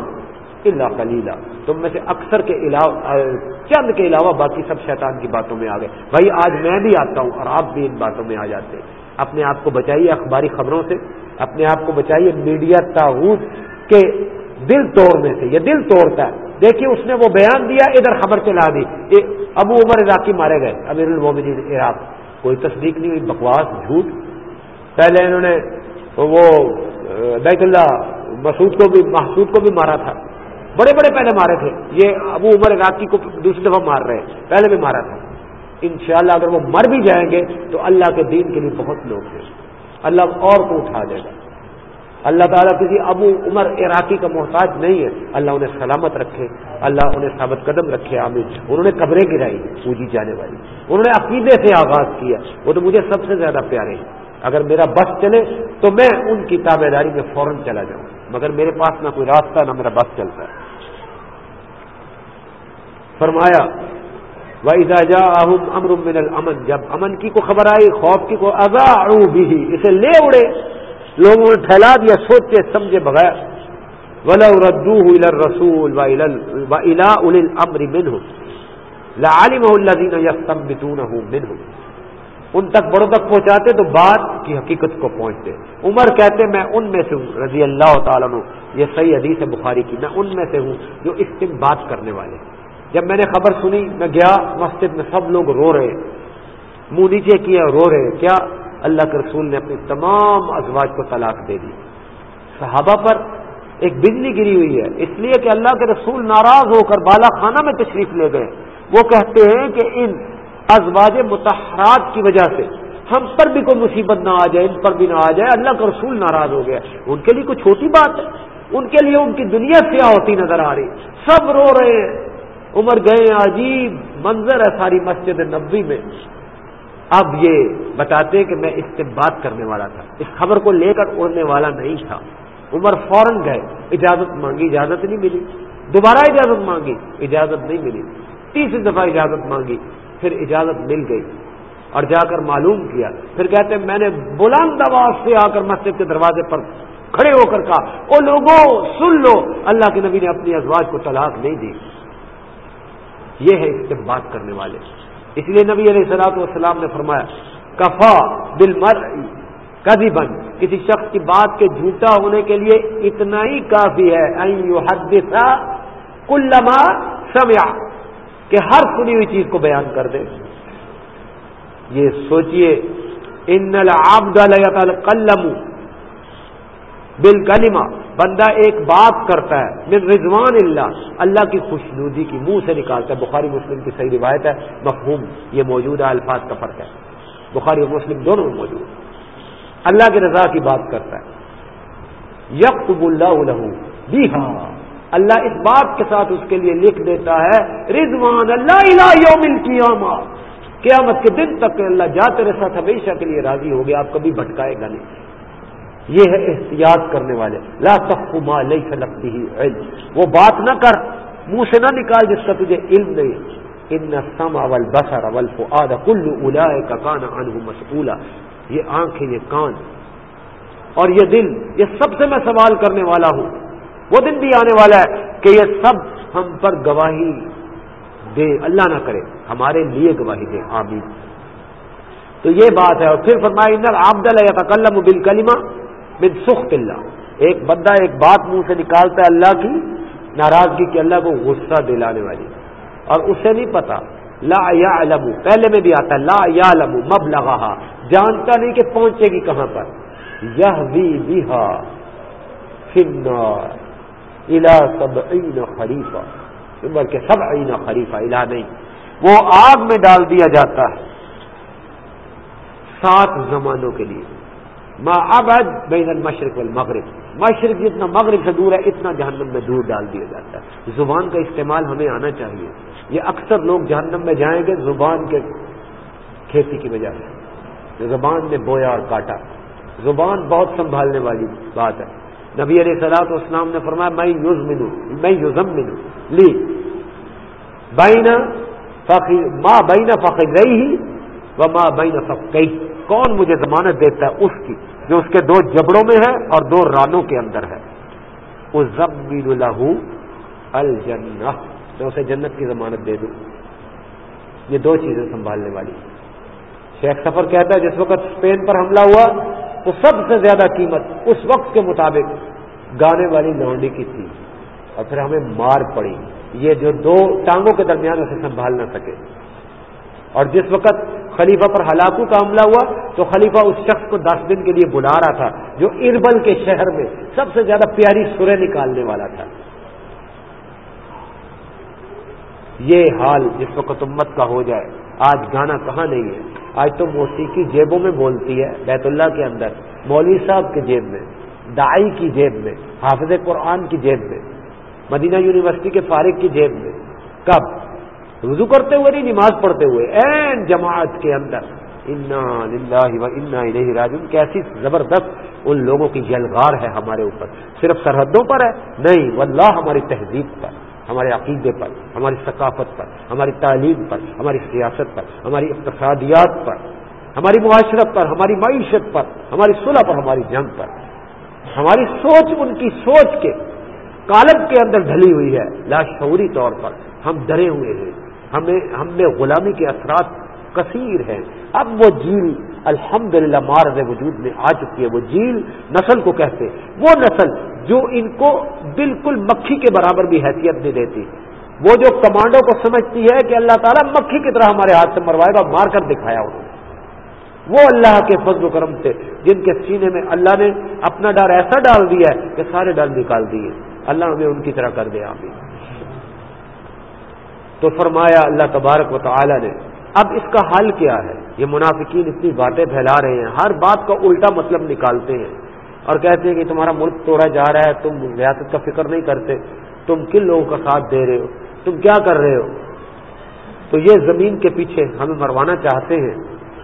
S2: اللہ کلیلہ تم میں سے اکثر کے علاوہ چند کے علاوہ باقی سب شیطان کی باتوں میں آ گئے۔ بھائی، آج میں بھی آتا ہوں اور آپ بھی ان باتوں میں آ جاتے اپنے آپ کو بچائیے اخباری خبروں سے۔ اپنے آپ کو بچائیے میڈیا تاوت کے دل توڑنے سے۔ یہ دل توڑتا ہے۔ دیکھیے، اس نے وہ بیان دیا، ادھر خبر چلا دی۔ ابو عمر عراقی مارے گئے امیر المومنین عراق۔ کوئی تصدیق نہیں ہوئی، بکواس، جھوٹ۔ پہلے انہوں نے وہ بیت اللہ مسعود کو بھی، محسود کو بھی مارا تھا۔ بڑے بڑے پہلے مارے تھے۔ یہ ابو عمر عراقی کو دوسری دفعہ مار رہے ہیں۔ پہلے بھی مارا تھا۔ انشاءاللہ اگر وہ مر بھی جائیں گے تو اللہ کے دین کے لیے بہت لوگ ہیں۔ اللہ اور کو اٹھا دے گا۔ اللہ تعالیٰ کسی ابو عمر عراقی کا محتاج نہیں ہے۔ اللہ انہیں سلامت رکھے۔ اللہ انہیں ثابت قدم رکھے۔ عامر انہوں نے قبریں گرائی، پوجی جانے والی۔ انہوں نے عقیدے سے آغاز کیا۔ وہ تو مجھے سب سے زیادہ پیارے ہیں۔ اگر میرا بس چلے تو میں ان کی تابے داری میں فوراً چلا جاؤں۔ مگر میرے پاس نہ کوئی راستہ، نہ میرا بس چلتا ہے۔ فرمایا اجاجا امر من الامن جب امن کی کو خبر آئی، خوف کی کو ازا بھی اسے لے اڑے، لوگوں نے پھیلا دیا، سوچے، سمجھے بغیر۔ ولو ردوه الى الرسول والى اولي الامر منهم، لعلمه الذين يستنبطونه منهم۔ ان تک بڑوں تک پہنچاتے تو بات کی حقیقت کو پہنچتے۔ عمر کہتے، میں ان میں سے ہوں، رضی اللہ تعالیٰ عنہ، یہ صحیح حدیث ہے بخاری کی، میں ان میں سے ہوں جو اس دن بات کرنے والے۔ ہیں جب میں نے خبر سنی، میں گیا، مسجد میں سب لوگ رو رہے، منہ نیچے کیا رو رہے، کیا؟ اللہ کے رسول نے اپنی تمام ازواج کو طلاق دے دی۔ صحابہ پر ایک بجلی گری ہوئی ہے، اس لیے کہ اللہ کے رسول ناراض ہو کر بالا خانہ میں تشریف لے گئے۔ وہ کہتے ہیں کہ ان ازواج متحرات کی وجہ سے ہم پر بھی کوئی مصیبت نہ آ جائے، ان پر بھی نہ آ جائے، اللہ کا رسول ناراض ہو گیا۔ ان کے لیے کوئی چھوٹی بات ہے، ان کے لیے ان کی دنیا سیاہ ہوتی نظر آ رہی۔ سب رو رہے ہیں۔ عمر گئے عجیب منظر ہے ساری مسجد نبی میں۔ اب یہ بتاتے کہ میں اس سے بات کرنے والا تھا۔ اس خبر کو لے کر اڑنے والا نہیں تھا۔ عمر فوراً گئے، اجازت مانگی، اجازت نہیں ملی۔ دوبارہ اجازت مانگی، اجازت نہیں ملی۔ تیسری دفعہ اجازت مانگی، پھر اجازت مل گئی۔ اور جا کر معلوم کیا۔ پھر کہتے ہیں، میں نے بلند آواز سے آ کر مسجد کے دروازے پر کھڑے ہو کر کہا، او لوگوں سن لو۔ اللہ کے نبی نے اپنی ازواج کو طلاق نہیں دی۔ یہ ہے اس سے بات کرنے والے۔ اس لیے نبی علیہ السلاط والسلام نے فرمایا، کفا بل مر کبھی بن کسی شخص کی بات کے جھوٹا ہونے کے لیے اتنا ہی کافی ہے کل سمیا کہ ہر سنی ہوئی چیز کو بیان کر دے۔ یہ سوچئے، ان العبد قلم بل بندہ ایک بات کرتا ہے، من رضوان اللہ اللہ کی خوشنودی کی منہ سے نکالتا ہے۔ بخاری مسلم کی صحیح روایت ہے، مفہوم، یہ موجود ہے الفاظ کا فرق ہے۔ بخاری اور مسلم دونوں میں موجود اللہ کی رضا کی بات کرتا ہے۔ یکب اللہ جی ہاں اللہ اس بات کے ساتھ اس کے لیے لکھ دیتا ہے، رضوان اللہ یوم قیامت کے دن تک اللہ جا تیرے ساتھ ہمیشہ کے لیے راضی ہو گیا، آپ کبھی بھٹکائے گا نہیں۔ یہ ہے احتیاط کرنے والے. لا ما ليس لگتی ہی علم. وہ بات نہ کر، منہ سے نہ نکال جس کا تجھے علم نہیں. ان سم اول بسر اول فعاد کل الا کا کان یہ آنکھیں، یہ کان اور یہ دل، یہ سب سے میں سوال کرنے والا ہوں. وہ دن بھی آنے والا ہے کہ یہ سب ہم پر گواہی دے، اللہ نہ کرے، ہمارے لیے گواہی دے. آمین. تو یہ بات ہے اور پھر فرمائے آبد اللہ بل کلیمہ بن سخت اللہ۔ ایک بندہ ایک بات منہ سے نکالتا ہے اللہ کی، ناراضگی کہ اللہ کو غصہ دلانے والی۔ اور اسے نہیں پتا۔ لا یا علم پہلے میں بھی آتا ہے، لا یا علم مب لگا جانتا نہیں کہ پہنچے گی کہاں پر۔ یہ بھی الا سب خریفہ بلکہ سب عین خریفہ الا نہیں۔ وہ آگ میں ڈال دیا جاتا ہے۔ سات زمانوں کے لیے۔ ما ابد بین المشرق والمغرب. مشرق جتنا مغرب سے دور ہے، اتنا جہنم میں دور ڈال دیا جاتا ہے۔ زبان کا استعمال ہمیں آنا چاہیے۔ یہ اکثر لوگ جہنم میں جائیں گے زبان کے کھیتی کی وجہ سے۔ زبان نے بویا اور کاٹا۔ زبان بہت سنبھالنے والی بات ہے۔ نبی علیہ سلاط اسلام نے فرمایا، میں یوز منو میں یوزم منو لی۔ بینا فقیر ماں بینا فقیر رہی ہی و ماں بینا فقی کون مجھے ضمانت دیتا ہے اس کی جو اس کے دو جبڑوں میں ہے اور دو رانوں کے اندر ہے۔ الجنہ میں اسے جنت کی ضمانت دے دوں۔ یہ دو چیزیں سنبھالنے والی۔ شیخ سفر کہتا ہے جس وقت اسپین پر حملہ ہوا تو سب سے زیادہ قیمت اس وقت کے مطابق گانے والی لونڈی کی تھی اور پھر ہمیں مار پڑی۔ یہ جو دو ٹانگوں کے درمیان اسے سنبھال نہ سکے۔ اور جس وقت خلیفہ پر ہلاکو کا حملہ ہوا تو خلیفہ اس شخص کو دس دن کے لیے بلا رہا تھا، جو اربل کے شہر میں سب سے زیادہ پیاری سرے نکالنے والا تھا۔ یہ حال جس وقت امت کا ہو جائے، آج گانا کہاں نہیں ہے؟ آج تو موسیقی جیبوں میں بولتی ہے، بیت اللہ کے اندر، مولوی صاحب کے جیب میں دائی کی جیب میں، حافظ قرآن کی جیب میں، مدینہ یونیورسٹی کے فارغ کی جیب میں۔ کب؟ وضو کرتے ہوئے نہیں، نماز پڑھتے ہوئے۔ این جماعت کے اندر۔ انا و انا راجن کیسی زبردست ان لوگوں کی جلغار ہے ہمارے اوپر۔ صرف سرحدوں پر ہے؟ نہیں، واللہ ہماری تہذیب پر، ہمارے عقیدے پر، ہماری ثقافت پر، ہماری تعلیم پر، ہماری سیاست پر، ہماری اقتصادیات پر، ہماری معاشرت پر، ہماری معیشت پر، ہماری صلح پر، ہماری جنگ پر۔ ہماری سوچ، ان کی سوچ کے کالب کے اندر ڈھلی ہوئی ہے۔ لاشعوری طور پر ہم ڈرے ہوئے ہیں۔ ہمیں ہم میں غلامی کے اثرات کثیر ہیں۔ اب وہ جھیل الحمد للہ مارز وجود میں آ چکی ہے۔ وہ جھیل نسل کو کہتے وہ نسل جو ان کو بالکل مکھی کے برابر بھی حیثیت نہیں دیتی۔ وہ جو کمانڈو کو سمجھتی ہے کہ اللہ تعالیٰ مکھی کی طرح ہمارے ہاتھ سے مروائے گا مار کر دکھایا انہوں نے۔ وہ اللہ کے فضل و کرم سے، جن کے سینے میں اللہ نے اپنا ڈر ایسا ڈال دیا ہے کہ سارے ڈر نکال دیے۔ اللہ ہمیں ان کی طرح کر دے، آمین۔ تو فرمایا اللہ تبارک و تعالی نے، اب اس کا حل کیا ہے؟ یہ منافقین اتنی باتیں پھیلا رہے ہیں، ہر بات کا الٹا مطلب نکالتے ہیں۔ اور کہتے ہیں کہ تمہارا ملک توڑا جا رہا ہے، تم ریاست کا فکر نہیں کرتے، تم کن لوگوں کا ساتھ دے رہے ہو؟ تم کیا کر رہے ہو؟ تو یہ زمین کے پیچھے ہمیں مروانا چاہتے ہیں،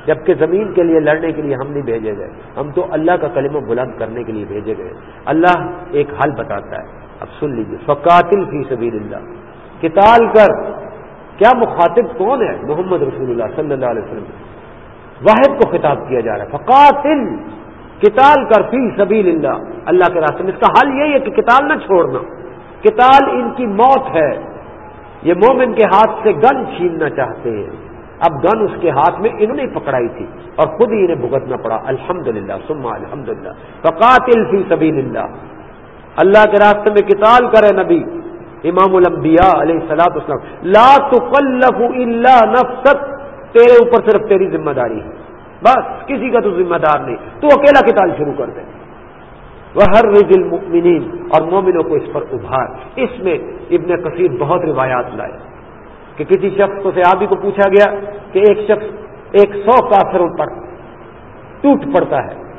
S2: جبکہ زمین کے لیے لڑنے کے لیے ہم نہیں بھیجے گئے۔ ہم تو اللہ کا کلمہ بلند کرنے کے لیے بھیجے گئے۔ اللہ ایک حل بتاتا ہے۔ اب سن لیجیے فقاتل فی سبیل اللہ۔ کتال کر کیا مخاطب کون ہے محمد رسول اللہ صلی اللہ علیہ وسلم؟ واحد کو خطاب کیا جا رہا ہے۔ فقاتل کتال کر فی سبیل اللہ اللہ کے راستے میں۔ اس کا حل یہی ہے کہ کتال نہ چھوڑنا۔ کتال ان کی موت ہے۔ یہ مومن کے ہاتھ سے گن چھیننا چاہتے ہیں۔ اب گن اس کے ہاتھ میں انہوں نے پکڑائی تھی اور خود ہی انہیں بھگتنا پڑا۔ الحمد للہ سما الحمد للہ فقاتل فی سبیل اللہ اللہ کے راستے میں کتال کرے نبی۔ امام الانبیاء علیہ السلاط اسلام لا تکلف الا نفسک، تیرے اوپر صرف تیری ذمہ داری ہے۔ بس، کسی کا تو ذمہ دار نہیں۔ تو اکیلا کتاب شروع کر دے۔ وہ ہر رجل مؤمنین اور مومنوں کو اس پر ابھار۔ اس میں ابن کثیر بہت روایات لائے۔ کہ کسی شخص کو صحابی کو پوچھا گیا کہ ایک شخص، ایک سو کافروں پر ٹوٹ پڑتا ہے۔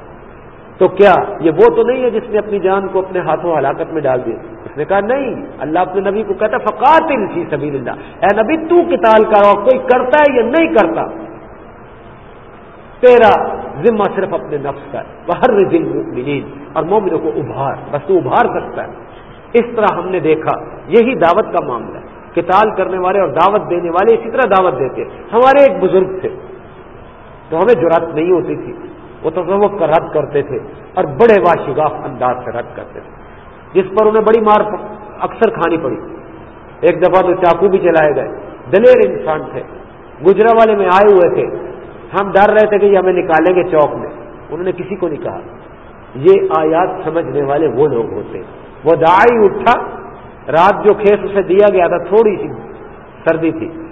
S2: تو کیا یہ وہ تو نہیں ہے جس نے اپنی جان کو اپنے ہاتھوں ہلاکت میں ڈال دیا؟ اس نے کہا نہیں، اللہ اپنے نبی کو کہتا فقات فی سبیل اللہ اے نبی، تو کتال کرو کوئی کرتا ہے یا نہیں کرتا؟ تیرا ذمہ صرف اپنے نفس کا ہے۔ وہ ہر دن مؤمنین اور مومنوں کو ابھار، بس تو ابھار سکتا ہے۔ اس طرح ہم نے دیکھا، یہی دعوت کا معاملہ ہے۔ کتال کرنے والے اور دعوت دینے والے اسی طرح دعوت دیتے۔ ہمارے ایک بزرگ تھے، تو ہمیں ضرورت نہیں ہوتی تھی۔ وہ تصوف کا رد کرتے تھے اور بڑے واشگاف انداز سے رد کرتے تھے۔ جس پر انہیں بڑی مار اکثر کھانی پڑی۔ ایک دفعہ تو چاقو بھی چلائے گئے۔ دلیر انسان تھے۔ گجرا والے میں آئے ہوئے تھے۔ ہم ڈر رہے تھے کہ یہ ہمیں نکالیں گے چوک میں۔ انہوں نے کسی کو نہیں کہا۔ یہ آیات سمجھنے والے وہ لوگ ہوتے۔ وہ دائی اٹھا۔ رات جو کھیت اسے دیا گیا تھا، تھوڑی سی سردی تھی۔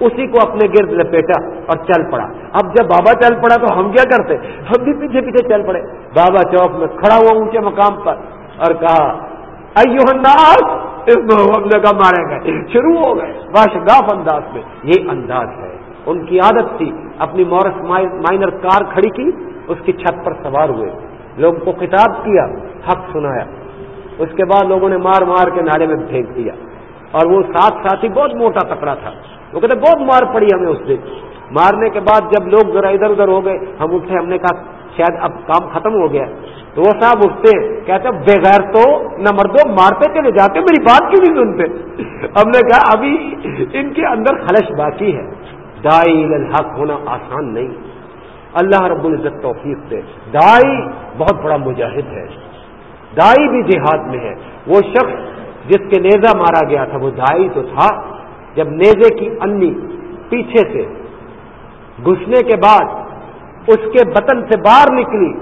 S2: اسی کو اپنے گرد لپیٹا اور چل پڑا۔ اب جب بابا چل پڑا تو ہم کیا کرتے؟ ہم بھی پیچھے پیچھے چل پڑے۔ بابا چوک میں کھڑا ہوا اونچے مقام پر اور کہا ایو انداز اس میں کا مارے گئے۔ شروع ہو گئے۔ باشگاف انداز میں۔ یہ انداز ہے۔ ان کی عادت تھی۔ اپنی مورس مائنر کار کھڑی کی۔ اس کی چھت پر سوار ہوئے۔ لوگوں کو خطاب کیا، حق سنایا۔ اس کے بعد لوگوں نے مار مار کے نالے میں پھینک دیا۔ اور وہ ساتھ ساتھی بہت موٹا تکڑا تھا۔ وہ کہتے بہت مار پڑی ہمیں اس دن۔ مارنے کے بعد جب لوگ ذرا ادھر ادھر ہو گئے، ہم اٹھے، ہم نے کہا شاید اب کام ختم ہو گیا۔ تو وہ صاحب اٹھتے، کہتے بغیر تو نہ مردوں مارتے چلے جاتے، میری بات کیوں نہیں سنتے؟ ہم نے کہا، ابھی ان کے اندر خلش باقی ہے۔ دائی الحق ہونا آسان نہیں۔ اللہ رب العزت توفیق دے۔ دائی بہت بڑا مجاہد ہے۔ دائی بھی جہاد میں ہے۔ وہ شخص جس کے نیزا مارا گیا تھا، وہ دائی تو تھا۔ جب نیزے کی انی پیچھے سے، گھسنے کے بعد اس کے بطن سے باہر نکلی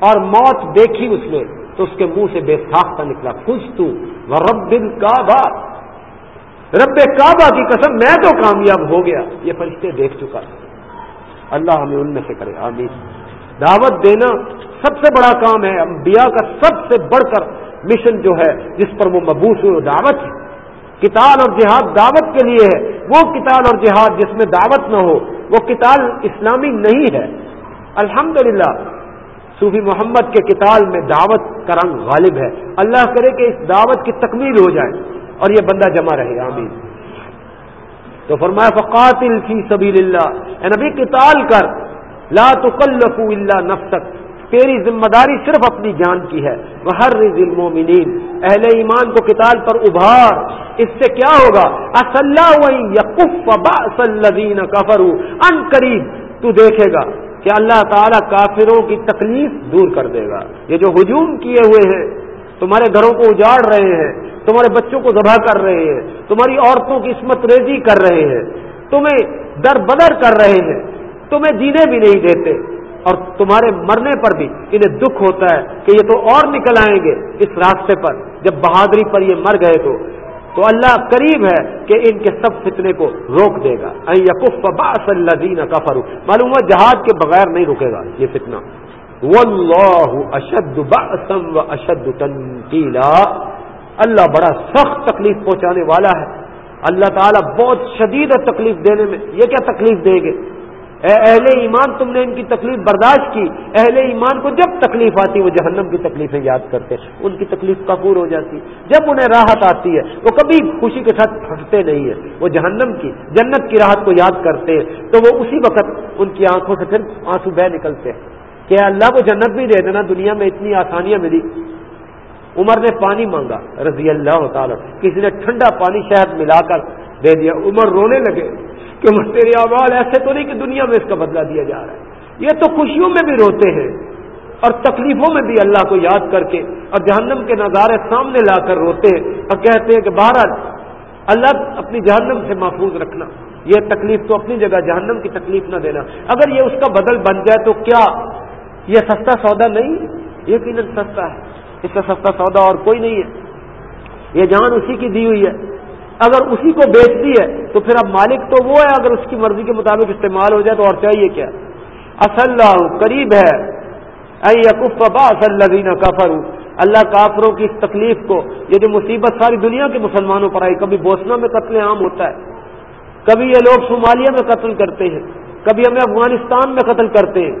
S2: اور موت دیکھی اس نے، تو اس کے منہ سے بے ساختہ نکلا۔ خوش تو وہ رب کعبہ رب کعبہ کی قسم، میں تو کامیاب ہو گیا۔ یہ فرشتے دیکھ چکا اللہ ہمیں ان میں سے کرے۔ آمین۔ دعوت دینا سب سے بڑا کام ہے۔ انبیاء کا سب سے بڑھ کر مشن جو ہے، جس پر وہ مبوس ہوئے دعوت ہے۔ کتاب اور جہاد دعوت کے لیے ہے۔ وہ کتاب اور جہاد جس میں دعوت نہ ہو، وہ کتاب اسلامی نہیں ہے۔ الحمد صوفی محمد کے کتاب میں دعوت کا رنگ غالب ہے۔ اللہ کرے کہ اس دعوت کی تکمیل ہو جائے اور یہ بندہ جمع رہے۔ آمین۔ تو فرمایا، فقاتل فی سبیل اللہ۔ اے نبی کتال کر۔ لا تکلفو اللہ نفسک۔ تیری ذمہ داری صرف اپنی جان کی ہے۔ وہ ہر المومنین اہل ایمان کو کتاب پر ابھار۔ اس سے کیا ہوگا؟ کفر ان قریب تو دیکھے گا کہ اللہ تعالیٰ کافروں کی تکلیف دور کر دے گا۔ یہ جو ہجوم کیے ہوئے ہیں، تمہارے گھروں کو اجاڑ رہے ہیں، تمہارے بچوں کو ذبح کر رہے ہیں، تمہاری عورتوں کی عصمت ریزی کر رہے ہیں، تمہیں در بدر کر رہے ہیں، تمہیں جینے بھی نہیں دیتے۔ اور تمہارے مرنے پر بھی انہیں دکھ ہوتا ہے کہ یہ تو اور نکل آئیں گے اس راستے پر۔ جب بہادری پر یہ مر گئے تو تو اللہ قریب ہے کہ ان کے سب فتنے کو روک دے گا۔ یقف باس اللہ دین کا فروخ معلوم ہے جہاد کے بغیر نہیں رکے گا یہ فتنہ۔ واللہ اشد باسم و اشد تنقیلا۔ اللہ بڑا سخت تکلیف پہنچانے والا ہے۔ اللہ تعالیٰ بہت شدید ہے تکلیف دینے میں یہ کیا تکلیف دیں گے؟ اے اہل ایمان، تم نے ان کی تکلیف برداشت کی۔ اہل ایمان کو جب تکلیف آتی، وہ جہنم کی تکلیفیں یاد کرتے۔ ان کی تکلیف کپور ہو جاتی۔ جب انہیں راحت آتی ہے، وہ کبھی خوشی کے ساتھ پھنستے نہیں ہیں۔ وہ جہنم کی، جنت کی راحت کو یاد کرتے ہیں۔ تو وہ اسی وقت ان کی آنکھوں سے پھر آنسو بہ نکلتے ہیں کہ اللہ کو جنت بھی دے دینا، دنیا میں اتنی آسانیاں ملی۔ عمر نے پانی مانگا، رضی اللہ تعالی کسی نے ٹھنڈا پانی شہد ملا کر دے دیا۔ عمر رونے لگے۔ کہ تیرے آواز ایسے تو نہیں کہ دنیا میں اس کا بدلہ دیا جا رہا ہے۔ یہ تو خوشیوں میں بھی روتے ہیں اور تکلیفوں میں بھی اللہ کو یاد کر کے اور جہنم کے نظارے سامنے لا کر روتے ہیں اور کہتے ہیں کہ بہرحال اللہ اپنی جہنم سے محفوظ رکھنا، یہ تکلیف تو اپنی جگہ جہنم کی تکلیف نہ دینا۔ اگر یہ اس کا بدل بن جائے تو کیا یہ سستا سودا نہیں؟ یقیناً سستا ہے۔ اس کا سستا سودا اور کوئی نہیں ہے۔ یہ جان اسی کی دی ہوئی ہے۔ اگر اسی کو بیچ دی ہے، تو پھر اب مالک تو وہ ہے، اگر اس کی مرضی کے مطابق استعمال ہو جائے تو اور چاہیے کیا؟ اصل قریب ہے۔ اصل کافر اللہ کافروں کی اس تکلیف کو، یہ جو مصیبت ساری دنیا کے مسلمانوں پر آئی، کبھی بوسنا میں قتل عام ہوتا ہے، کبھی یہ لوگ صومالیہ میں قتل کرتے ہیں، کبھی ہمیں افغانستان میں قتل کرتے ہیں،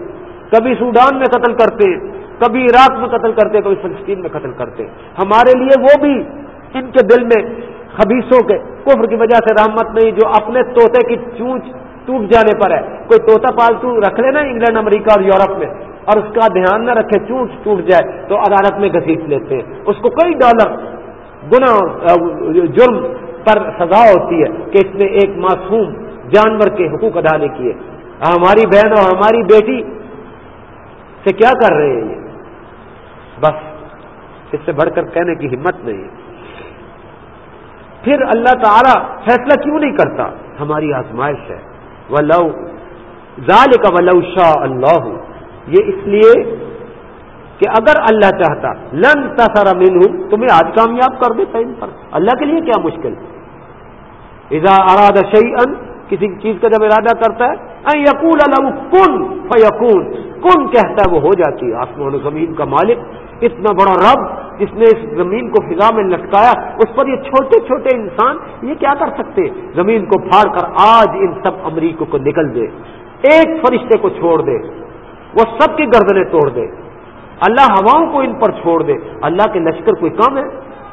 S2: کبھی سوڈان میں قتل کرتے ہیں، کبھی عراق میں قتل کرتے کبھی فلسطین میں قتل کرتے ہیں۔ ہمارے لیے وہ بھی ان کے دل میں خبیصوں کے کفر کی وجہ سے رحمت نہیں، جو اپنے طوطے کی چونچ ٹوٹ جانے پر ہے۔ کوئی طوطا پالتو رکھ لینا انگلینڈ، امریکہ اور یورپ میں، اور اس کا دھیان نہ رکھے، چونچ ٹوٹ جائے تو عدالت میں گھسیٹ لیتے ہیں۔ اس کو کئی ڈالر گنا جرم پر سزا ہوتی ہے کہ اس نے ایک معصوم جانور کے حقوق ادا نہیں کیے۔ ہماری بہن اور ہماری بیٹی سے کیا کر رہے ہیں یہ؟ بس، اس سے بڑھ کر کہنے کی ہمت نہیں۔ ہے پھر اللہ تعالی فیصلہ کیوں نہیں کرتا؟ ہماری آزمائش ہے۔ ولو ظال کا ولو شاہ اللہ یہ اس لیے کہ اگر اللہ چاہتا، لن تصر ہوں تمہیں آج کامیاب کر دیتا ان پر۔ اللہ کے لیے کیا مشکل؟ اذا اراد شعی ان کسی چیز کا جب ارادہ کرتا ہے یقول کن فیقون کن کہتا ہے، وہ ہو جاتی ہے۔ آسمان و زمین کا مالک، اتنا بڑا رب جس نے اس زمین کو فضا میں لٹکایا، اس پر یہ چھوٹے چھوٹے انسان یہ کیا کر سکتے؟ زمین کو پھاڑ کر آج ان سب امریکوں کو نکل دے، ایک فرشتے کو چھوڑ دے، وہ سب کی گردنیں توڑ دے۔ اللہ ہواؤں کو ان پر چھوڑ دے۔ اللہ کے لشکر کوئی کم ہے؟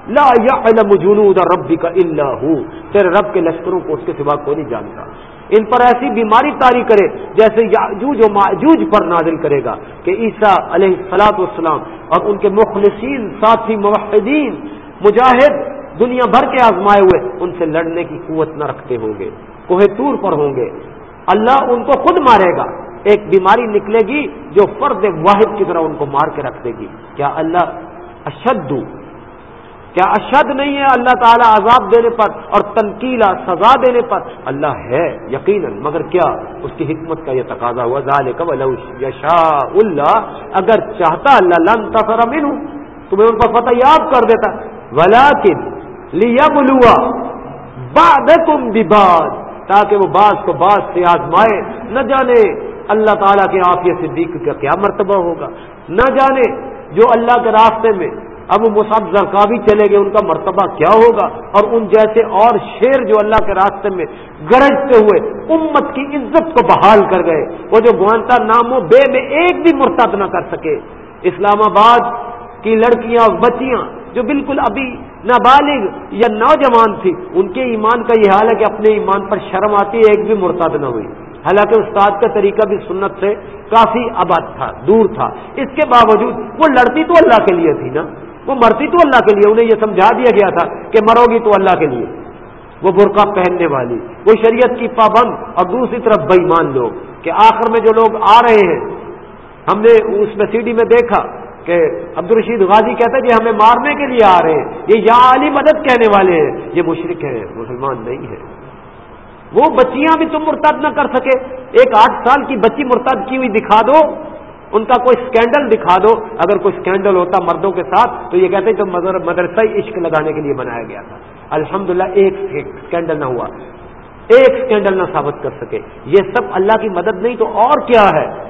S2: لا علم جنود ربی کا اللہ تیرے رب کے لشکروں کو اس کے سوا کوئی نہیں جانتا۔ ان پر ایسی بیماری تاری کرے جیسے یاجوج و ماجوج پر نازل کرے گا کہ عیسیٰ علیہ السلاط والسلام اور ان کے مخلصین، ساتھی، موحدین، مجاہد دنیا بھر کے آزمائے ہوئے ان سے لڑنے کی قوت نہ رکھتے ہوں گے، کوہ تور پر ہوں گے۔ اللہ ان کو خود مارے گا۔ ایک بیماری نکلے گی جو فرد واحد کی طرح ان کو مار کے رکھ دے گی۔ کیا اللہ اشد کیا اشد نہیں ہے اللہ تعالیٰ عذاب دینے پر اور تنقیلا سزا دینے پر؟ اللہ ہے، یقیناً، مگر کیا؟ اس کی حکمت کا یہ تقاضا ہوا ظال یشا اللہ، اگر چاہتا اللہ لن تصر ہوں تمہیں ان پر فتح یاد کر دیتا۔ ولا کن لیا بلوا باد تم تاکہ وہ باز کو باز سے آزمائے۔ نہ جانے اللہ تعالیٰ کے آفیہ صدیق کا کیا مرتبہ ہوگا۔ نہ جانے جو اللہ کے راستے میں اب وہ مصعب زرکابی چلے گئے، ان کا مرتبہ کیا ہوگا؟ اور ان جیسے اور شیر جو اللہ کے راستے میں گرجتے ہوئے امت کی عزت کو بحال کر گئے، وہ جو گوانتا ناموں بے میں ایک بھی مرتب نہ کر سکے۔ اسلام آباد کی لڑکیاں بچیاں جو بالکل ابھی نابالغ یا نوجوان تھی، ان کے ایمان کا یہ حال ہے کہ اپنے ایمان پر شرم آتی ہے ایک بھی مرتب نہ ہوئی۔ حالانکہ استاد کا طریقہ بھی سنت سے کافی آباد تھا، دور تھا۔ اس کے باوجود وہ لڑتی تو اللہ کے لیے تھی نا؟ وہ مرتی تو اللہ کے لیے، انہیں یہ سمجھا دیا گیا تھا کہ مرو گی تو اللہ کے لیے۔ وہ برقع پہننے والی، وہ شریعت کی پابند اور دوسری طرف بےمان لوگ۔ کہ آخر میں جو لوگ آ رہے ہیں، ہم نے اس میں سی ڈی میں دیکھا کہ عبد الرشید غازی کہتا ہے کہ ہمیں مارنے کے لیے آ رہے ہیں۔ یہ یا علی مدد کہنے والے ہیں۔ یہ مشرق ہیں، مسلمان نہیں ہے وہ بچیاں بھی تم مرتد نہ کر سکے۔ ایک آٹھ سال کی بچی مرتد کی ہوئی دکھا دو۔ ان کا کوئی اسکینڈل دکھا دو، اگر کوئی اسکینڈل ہوتا مردوں کے ساتھ، تو یہ کہتے تو مدرسہ عشق لگانے کے لیے بنایا گیا تھا۔ الحمدللہ، ایک اسکینڈل نہ ہوا۔ ایک اسکینڈل نہ ثابت کر سکے۔ یہ سب اللہ کی مدد نہیں، تو اور کیا ہے؟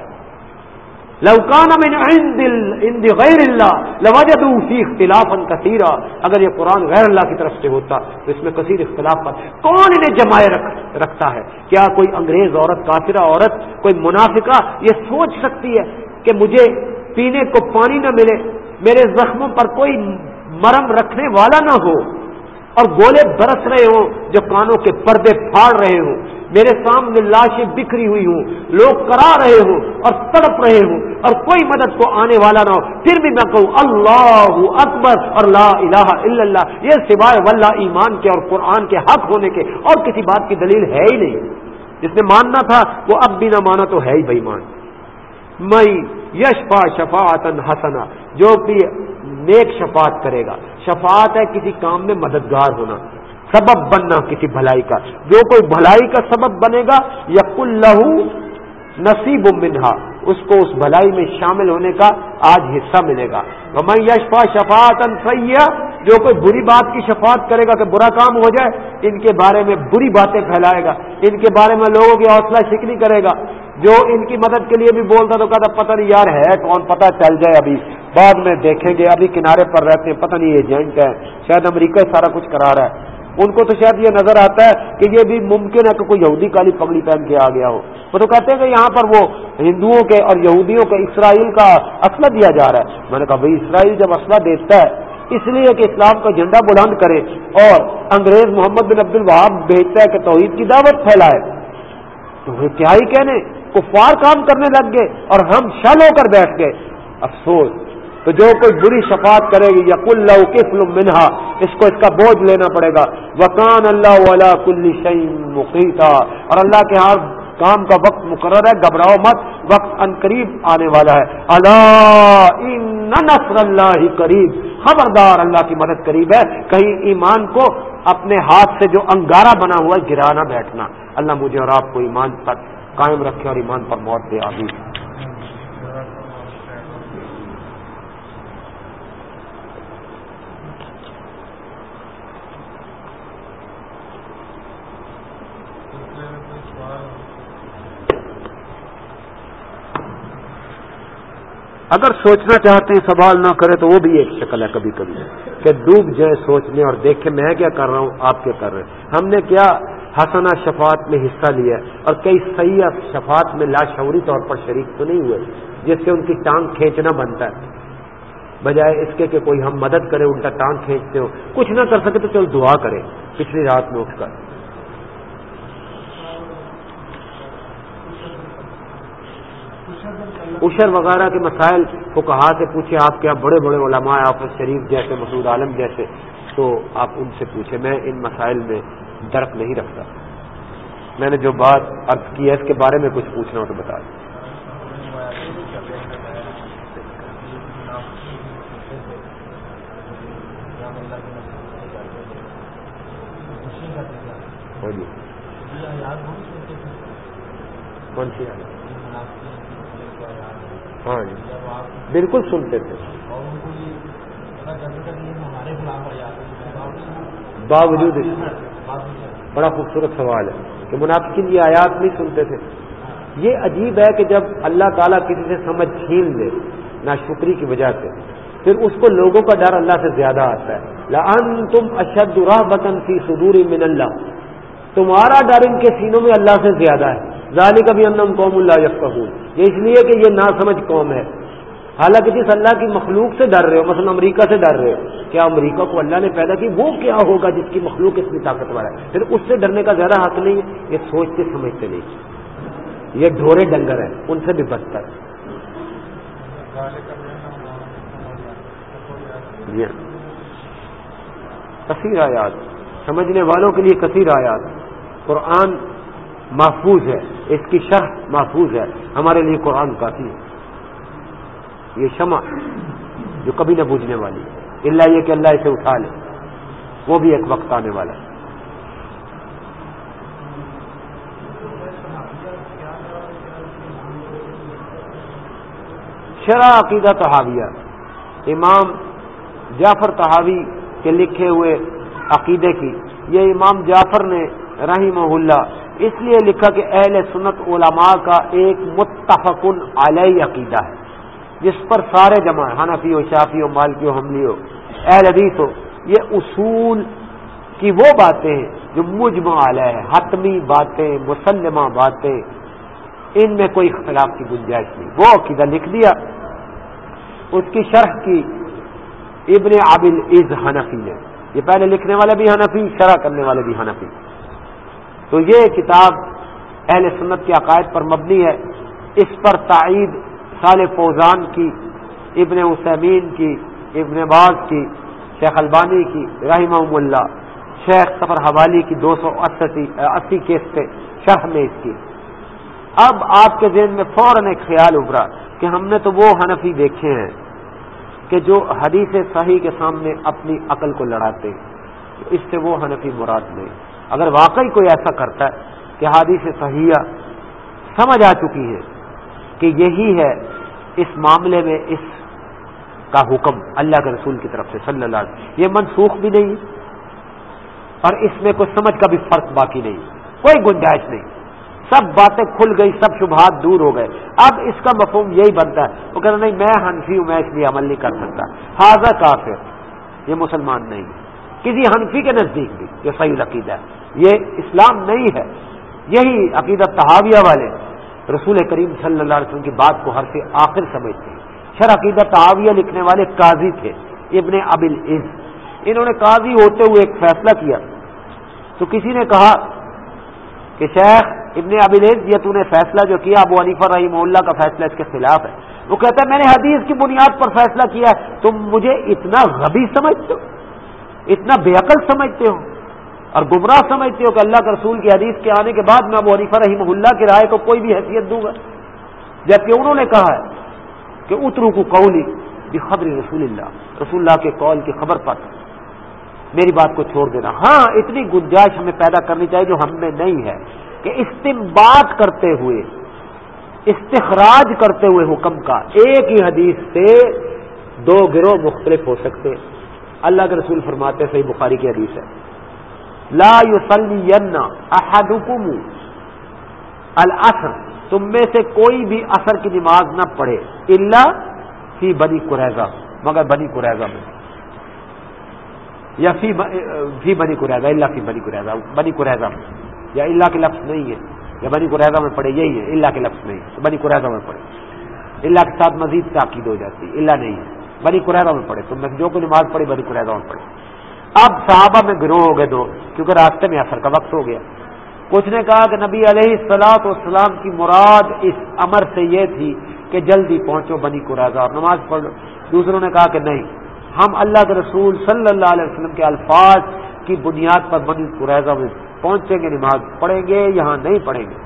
S2: لوکان من عند عند غیر اللہ، لوجدوا فی اختلاف کثیرا۔ اگر یہ قرآن غیر اللہ کی طرف سے ہوتا، تو اس میں کثیر اختلاف پر۔ کون انہیں جمائے رکھ، رکھتا ہے؟ کیا کوئی انگریز عورت، کافرہ عورت، کوئی منافقہ یہ سوچ سکتی ہے کہ مجھے پینے کو پانی نہ ملے، میرے زخموں پر کوئی مرم رکھنے والا نہ ہو۔ اور گولے برس رہے ہوں، جو کانوں کے پردے پھاڑ رہے ہوں۔ میرے سامنے لاشیں بکھری ہوئی ہوں۔ لوگ کرا رہے ہوں اور تڑپ رہے ہوں۔ اور کوئی مدد کو آنے والا نہ ہو۔ پھر بھی میں کہوں، اللہ اکبر اور لا الہ الا اللہ۔ یہ سوائے واللہ ایمان کے اور قرآن کے حق ہونے کے اور کسی بات کی دلیل ہے ہی نہیں۔ جس نے ماننا تھا، وہ اب بھی نہ مانا تو ہے ہی بھائی مان مئی یشفا شفاعت حسنا، جو بھی نیک شفاعت کرے گا۔ شفاعت ہے کسی کام میں مددگار ہونا، سبب بننا کسی بھلائی کا۔ جو کوئی بھلائی کا سبب بنے گا یق اللہ نصیب منہا۔ اس کو اس بھلائی میں شامل ہونے کا آج حصہ ملے گا۔ میں یشفا شفاعت سیاح جو کوئی بری بات کی شفاعت کرے گا کہ برا کام ہو جائے، ان کے بارے میں بری باتیں پھیلائے گا۔ ان کے بارے میں لوگوں کی حوصلہ شکنی کرے گا۔ جو ان کی مدد کے لیے بھی بولتا تو کہتا، پتہ نہیں یار ہے کون، پتہ چل جائے ابھی۔ بعد میں دیکھیں گے، ابھی کنارے پر رہتے ہیں، پتہ نہیں ایجنٹ ہے، شاید امریکہ سارا کچھ کرا رہا ہے۔ ان کو تو شاید یہ نظر آتا ہے کہ یہ بھی ممکن ہے کہ کوئی یہودی کالی پگڑی پہن کے آ گیا ہو۔ وہ تو کہتے ہیں کہ یہاں پر وہ ہندوؤں کے اور یہودیوں کے اسرائیل کا اسلحہ دیا جا رہا ہے۔ میں نے کہا بھائی، اسرائیل جب اسلحہ دیتا ہے، اس لیے کہ اسلام کا جھنڈا بلند کرے اور انگریز محمد بن عبد الوہاب بھیجتا ہے کہ توحید کی دعوت پھیلائے۔ تو وہ کیا ہی کہنے؟ کفار کام کرنے لگ گئے اور ہم شل ہو کر بیٹھ گئے۔ افسوس۔ تو جو کوئی بری شفاعت کرے گی یا کل کفل منہا، اس کو اس کا بوجھ لینا پڑے گا۔ وکان اللہ والا کل شعین مقیتا۔ اور اللہ کے ہاں کام کا وقت مقرر ہے، گھبراؤ مت، وقت ان قریب آنے والا ہے۔ اللہ نصر اللہ قریب۔ خبردار اللہ کی مدد قریب ہے۔ کہیں ایمان کو اپنے ہاتھ سے جو انگارہ بنا ہوا ہے گرانا بیٹھنا۔ اللہ مجھے اور آپ کو ایمان پر قائم رکھے اور ایمان پر موت دے آبی اگر سوچنا چاہتے ہیں سوال نہ کرے تو وہ بھی ایک شکل ہے کبھی کبھی کہ ڈوب جائے سوچنے اور دیکھے میں کیا کر رہا ہوں، آپ کیا کر رہے ہیں؟ ہم نے کیا حسنا شفاعت میں حصہ لیا اور کئی سیاح شفاعت میں لاشعوری طور پر شریک تو نہیں ہوئے، جس سے ان کی ٹانگ کھینچنا بنتا ہے۔ بجائے اس کے کہ کوئی ہم مدد کرے، ان کا ٹانگ کھینچتے ہو کچھ نہ کر سکے تو چل دعا کرے۔ پچھلی رات میں اٹھ کر۔ اشر وغیرہ کے مسائل کو کہا سے پوچھے آپ کیا بڑے بڑے علماء آفت شریف جیسے مسعود عالم جیسے، تو آپ ان سے پوچھیں میں ان مسائل میں درک نہیں رکھتا۔ میں نے جو بات عرض کی ہے اس کے بارے میں کچھ پوچھنا ہو تو بتا دیں۔ کون سی ہاں جی۔ بالکل سنتے تھے۔ باوجود بڑا خوبصورت سوال ہے کہ منافقین یہ آیات نہیں سنتے تھے۔ یہ عجیب ہے کہ جب اللہ تعالیٰ کسی سے سمجھ چھین دے ناشکری کی وجہ سے، پھر اس کو لوگوں کا ڈر اللہ سے زیادہ آتا ہے۔ لن تم اشد راہ بطن فی صدور من اللہ تمہارا ڈر ان کے سینوں میں اللہ سے زیادہ ہے۔ ظالی کا بھی انم قوم اللہ یفقہون۔ یہ اس لیے کہ یہ نہ سمجھ قوم ہے۔ حالانکہ جس اللہ کی مخلوق سے ڈر رہے ہو، مثلا امریکہ سے ڈر رہے ہو، کیا امریکہ کو اللہ نے پیدا کی؟ وہ کیا ہوگا جس کی مخلوق اتنی طاقتور ہے؟ پھر اس سے ڈرنے کا زیادہ حق نہیں ہے یہ سوچتے، سمجھتے نہیں۔ یہ ڈھورے ڈنگر ہیں، ان سے بھی بدتر۔ جی کثیر آیات۔ سمجھنے والوں کے لیے کثیر آیات۔ قرآن محفوظ ہے، اس کی شرح محفوظ ہے، ہمارے لیے قرآن کافی ہے۔ یہ شمع جو کبھی نہ بوجھنے والی ہے۔ اللہ یہ کہ اللہ اسے اٹھا لے۔ وہ بھی ایک وقت آنے والا ہے۔ شرح عقیدہ تحاویہ امام جعفر تحاوی کے لکھے ہوئے عقیدے کی، یہ امام جعفر نے رحیم اللہ، اس لیے لکھا کہ اہل سنت علماء کا ایک متفق علیہ عقیدہ ہے، جس پر سارے جمع حنفی ہو شافی ہو مالکی ہو حملی ہو اہل حدیث ہو یہ اصول کی وہ باتیں ہیں جو مجمع علیہ ہے حتمی باتیں، مسلمہ باتیں، ان میں کوئی اختلاف کی گنجائش نہیں۔ وہ عقیدہ لکھ دیا۔ اس کی شرح کی ابن عابل از حنفی نے۔ یہ پہلے لکھنے والے بھی حنفی، شرح کرنے والے بھی حنفی۔ تو یہ کتاب اہل سنت کے عقائد پر مبنی ہے۔ اس پر تائید سال فوزان کی، ابن عثمین کی، ابن باز کی، شیخ البانی کی رحمہ اللہ، شیخ سفر حوالی کی دو سو اسی کیس کے شرح میں اس کی۔ اب آپ کے ذہن میں فوراً ایک خیال ابھرا کہ ہم نے تو وہ حنفی دیکھے ہیں کہ جو حدیث صحیح کے سامنے اپنی عقل کو لڑاتے ہیں۔ اس سے وہ حنفی مراد نہیں۔ اگر واقعی کوئی ایسا کرتا ہے کہ حادیث صحیح سمجھ آ چکی ہے کہ یہی ہے اس معاملے میں اس کا حکم اللہ کے رسول کی طرف سے صلی اللہ علیہ وسلم۔ یہ منسوخ بھی نہیں اور اس میں کوئی سمجھ کا بھی فرق باقی نہیں، کوئی گنجائش نہیں۔ سب باتیں کھل گئی، سب شبہات دور ہو گئے۔ اب اس کا مفہوم یہی بنتا ہے، وہ کہنا نہیں، میں حنفی ہوں، میں اس لیے عمل نہیں کر سکتا۔ حاضر کافر، یہ مسلمان نہیں۔ کسی حنفی کے نزدیک بھی جو صحیح عقیدہ ہے۔ یہ اسلام نہیں ہے۔ یہی عقیدہ تحاویہ والے رسول کریم صلی اللہ علیہ وسلم کی بات کو ہر سے آخر سمجھتے ہیں۔ شر عقیدہ تحاویہ لکھنے والے قاضی تھے، ابن ابل عز انہوں نے قاضی ہوتے ہوئے ایک فیصلہ کیا۔ تو کسی نے کہا کہ شیخ ابن ابلیز یہ تو نے فیصلہ جو کیا، ابو عنیفہ رحیم اللہ کا فیصلہ اس کے خلاف ہے۔ وہ کہتا ہے، میں نے حدیث کی بنیاد پر فیصلہ کیا ہے۔ تم مجھے اتنا غبی سمجھتے ہو، اتنا بے عقل سمجھتے ہو۔ اور گمراہ سمجھتے ہو کہ اللہ کے رسول کی حدیث کے آنے کے بعد میں ابو عنیفہ رحیم اللہ کی رائے کو کوئی بھی حیثیت دوں گا۔ جبکہ انہوں نے کہا ہے کہ اترو کو قولی بھی خبر رسول اللہ رسول اللہ کے قول کی خبر پر۔ میری بات کو چھوڑ دینا۔ ہاں اتنی گنجائش ہمیں پیدا کرنی چاہیے جو ہم میں نہیں ہے۔ کہ استمباد کرتے ہوئے، استخراج کرتے ہوئے حکم کا ایک ہی حدیث سے دو گروہ مختلف ہو سکتے۔ اللہ کے رسول فرماتے صحیح بخاری کی حدیث ہے۔ لا یوسلی احدکم الاثر تم میں سے کوئی بھی اثر کی نماز نہ پڑھے۔ اللہ فی بنی قریضہ مگر بنی قریضہ میں۔ یا فی فی بنی قریضہ اللہ فی بنی قریضہ بنی قریضہ میں۔ یا اللہ کے لفظ نہیں ہے۔ یا بنی قریضہ میں پڑھے، یہی ہے۔ اللہ کے لفظ نہیں ہے۔ بنی قریضہ میں پڑھے۔ اللہ کے ساتھ مزید تاکید ہو جاتی ہے۔ اللہ نہیں ہے۔ بنی قریضہ میں پڑھے۔ تم میں جو کوئی نماز پڑھی، بنی قریضہ میں پڑھے۔ اب صحابہ میں گروہ ہو گئے دو، کیونکہ راستے میں اثر کا وقت ہو گیا۔ کچھ نے کہا کہ نبی علیہ السلاط والسلام کی مراد اس امر سے یہ تھی کہ جلدی پہنچو بنی قریضہ اور نماز پڑھ لو۔ دوسروں نے کہا کہ نہیں، ہم اللہ کے رسول صلی اللہ علیہ وسلم کے الفاظ کی بنیاد پر بنی قریضہ میں پہنچیں گے، نماز پڑھیں گے یہاں نہیں پڑھیں گے۔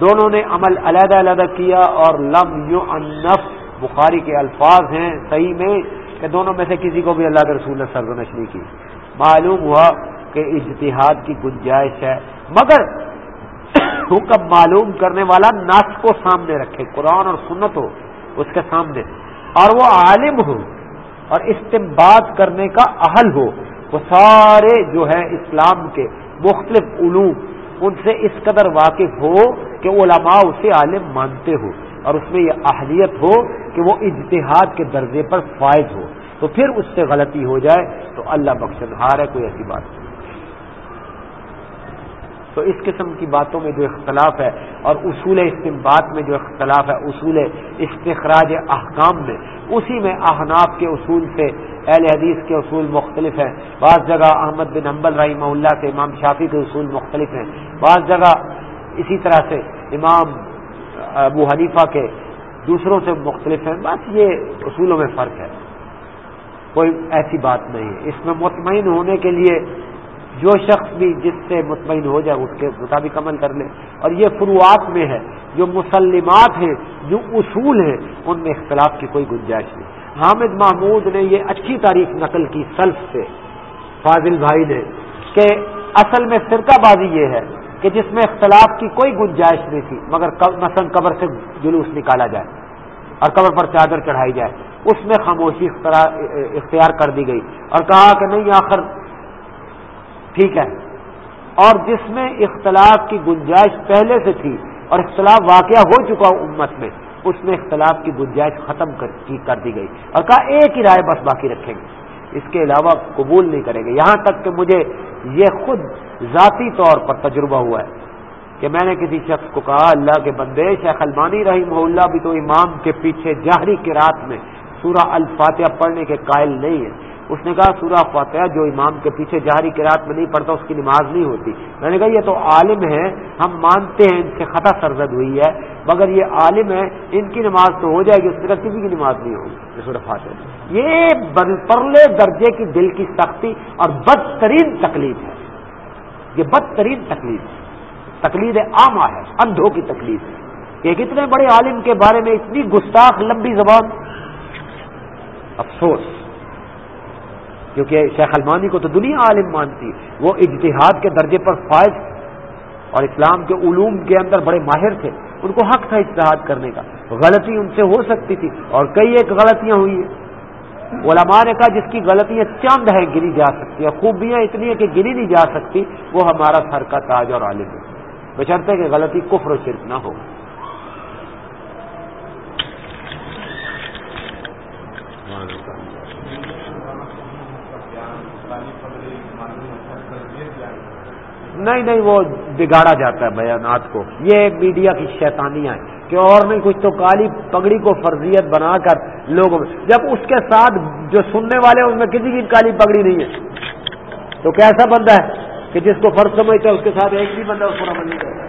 S2: دونوں نے عمل علیحدہ علیحدہ کیا اور لم یو انف بخاری کے الفاظ ہیں صحیح میں کہ دونوں میں سے کسی کو بھی اللہ کے رسول نے سرزنش نہیں کی۔ معلوم ہوا کہ اجتہاد کی گنجائش ہے، مگر حکم معلوم کرنے والا نس کو سامنے رکھے، قرآن اور سنت ہو اس کے سامنے۔ اور وہ عالم ہو اور استمباد کرنے کا اہل ہو۔ وہ سارے جو ہے اسلام کے مختلف علوم، ان سے اس قدر واقف ہو کہ علماء اسے عالم مانتے ہو۔ اور اس میں یہ اہلیت ہو کہ وہ اجتہاد کے درجے پر فائز ہو۔ تو پھر اس سے غلطی ہو جائے تو اللہ بخش ہار ہے، کوئی ایسی بات نہیں۔ تو اس قسم کی باتوں میں جو اختلاف ہے اور اصول استمباد میں جو اختلاف ہے، اصول استخراج احکام میں، اسی میں احناف کے اصول سے، اہل حدیث کے اصول مختلف ہیں۔ بعض جگہ احمد بن امبل رحمہ اللہ سے، امام شافی کے اصول مختلف ہیں۔ بعض جگہ اسی طرح سے امام ابو حنیفہ کے دوسروں سے مختلف ہیں۔ بس یہ اصولوں میں فرق ہے۔ کوئی ایسی بات نہیں ہے۔ اس میں مطمئن ہونے کے لیے جو شخص بھی جس سے مطمئن ہو جائے اس کے مطابق عمل کر لے۔ اور یہ فروعات میں ہے۔ جو مسلمات ہیں، جو اصول ہیں، ان میں اختلاف کی کوئی گنجائش نہیں۔ حامد محمود نے یہ اچھی تاریخ نقل کی سلف سے۔ فاضل بھائی نے کہ اصل میں فرقہ بازی یہ ہے کہ جس میں اختلاف کی کوئی گنجائش نہیں تھی، مگر مثلا قبر سے جلوس نکالا جائے۔ اور قبر پر چادر چڑھائی جائے۔ اس میں خاموشی اختیار کر دی گئی اور کہا کہ نہیں، آخر ٹھیک ہے۔ اور جس میں اختلاف کی گنجائش پہلے سے تھی اور اختلاف واقعہ ہو چکا امت میں، اس میں اختلاف کی گنجائش ختم کر دی گئی۔ اور کہا ایک ہی رائے بس باقی رکھیں گے۔ اس کے علاوہ قبول نہیں کریں گے۔ یہاں تک کہ مجھے یہ خود ذاتی طور پر تجربہ ہوا ہے۔ کہ میں نے کسی شخص کو کہا، اللہ کے بندے، شیخ المانی رحیم اللہ بھی تو امام کے پیچھے جہری کے رات میں سورہ الفاتحہ پڑھنے کے قائل نہیں ہے۔ اس نے کہا، سورہ فاتحہ جو امام کے پیچھے جہری کی رات میں نہیں پڑھتا، اس کی نماز نہیں ہوتی۔ میں نے کہا، یہ تو عالم ہے، ہم مانتے ہیں، ان سے خطا سرزد ہوئی ہے، مگر یہ عالم ہے، ان کی نماز تو ہو جائے گی، اس طرح کسی کی نماز نہیں ہوگی۔ سورہ فاتح یہ پرلے درجے کی دل کی سختی اور بدترین تکلیف ہے۔ یہ بدترین تکلیف ہے۔ تکلیف عامہ ہے، اندھوں کی تکلیف ہے۔ کہ اتنے بڑے عالم کے بارے میں اتنی گستاخ لمبی زبان۔ افسوس۔ کیونکہ شیخ المانی کو تو دنیا عالم مانتی، وہ اجتہاد کے درجے پر فائز اور اسلام کے علوم کے اندر بڑے ماہر تھے۔ ان کو حق تھا اجتہاد کرنے کا۔ غلطی ان سے ہو سکتی تھی۔ اور کئی ایک غلطیاں ہوئی ہیں۔ علماء نے کہا، جس کی غلطیاں چند ہیں، گنی جا سکتی ہیں، خوبیاں اتنی ہیں کہ گنی نہیں جا سکتی، وہ ہمارا سر کا تاج اور عالم ہے۔ بچرتے کہ غلطی کفر و شرک نہ ہو۔ نہیں نہیں، وہ بگاڑا جاتا ہے بیانات کو۔ یہ میڈیا کی شیطانیاں ہیں کہ اور نہیں، کچھ تو کالی پگڑی کو فرضیت بنا کر لوگوں جب اس کے ساتھ جو سننے والے ہیں اس میں کسی کی کالی پگڑی نہیں ہے۔ تو کیسا بندہ ہے؟ کہ جس کو فرض سمجھتا ہے اس کے ساتھ ایک بھی بندہ اس کو عمل نہیں کرتا۔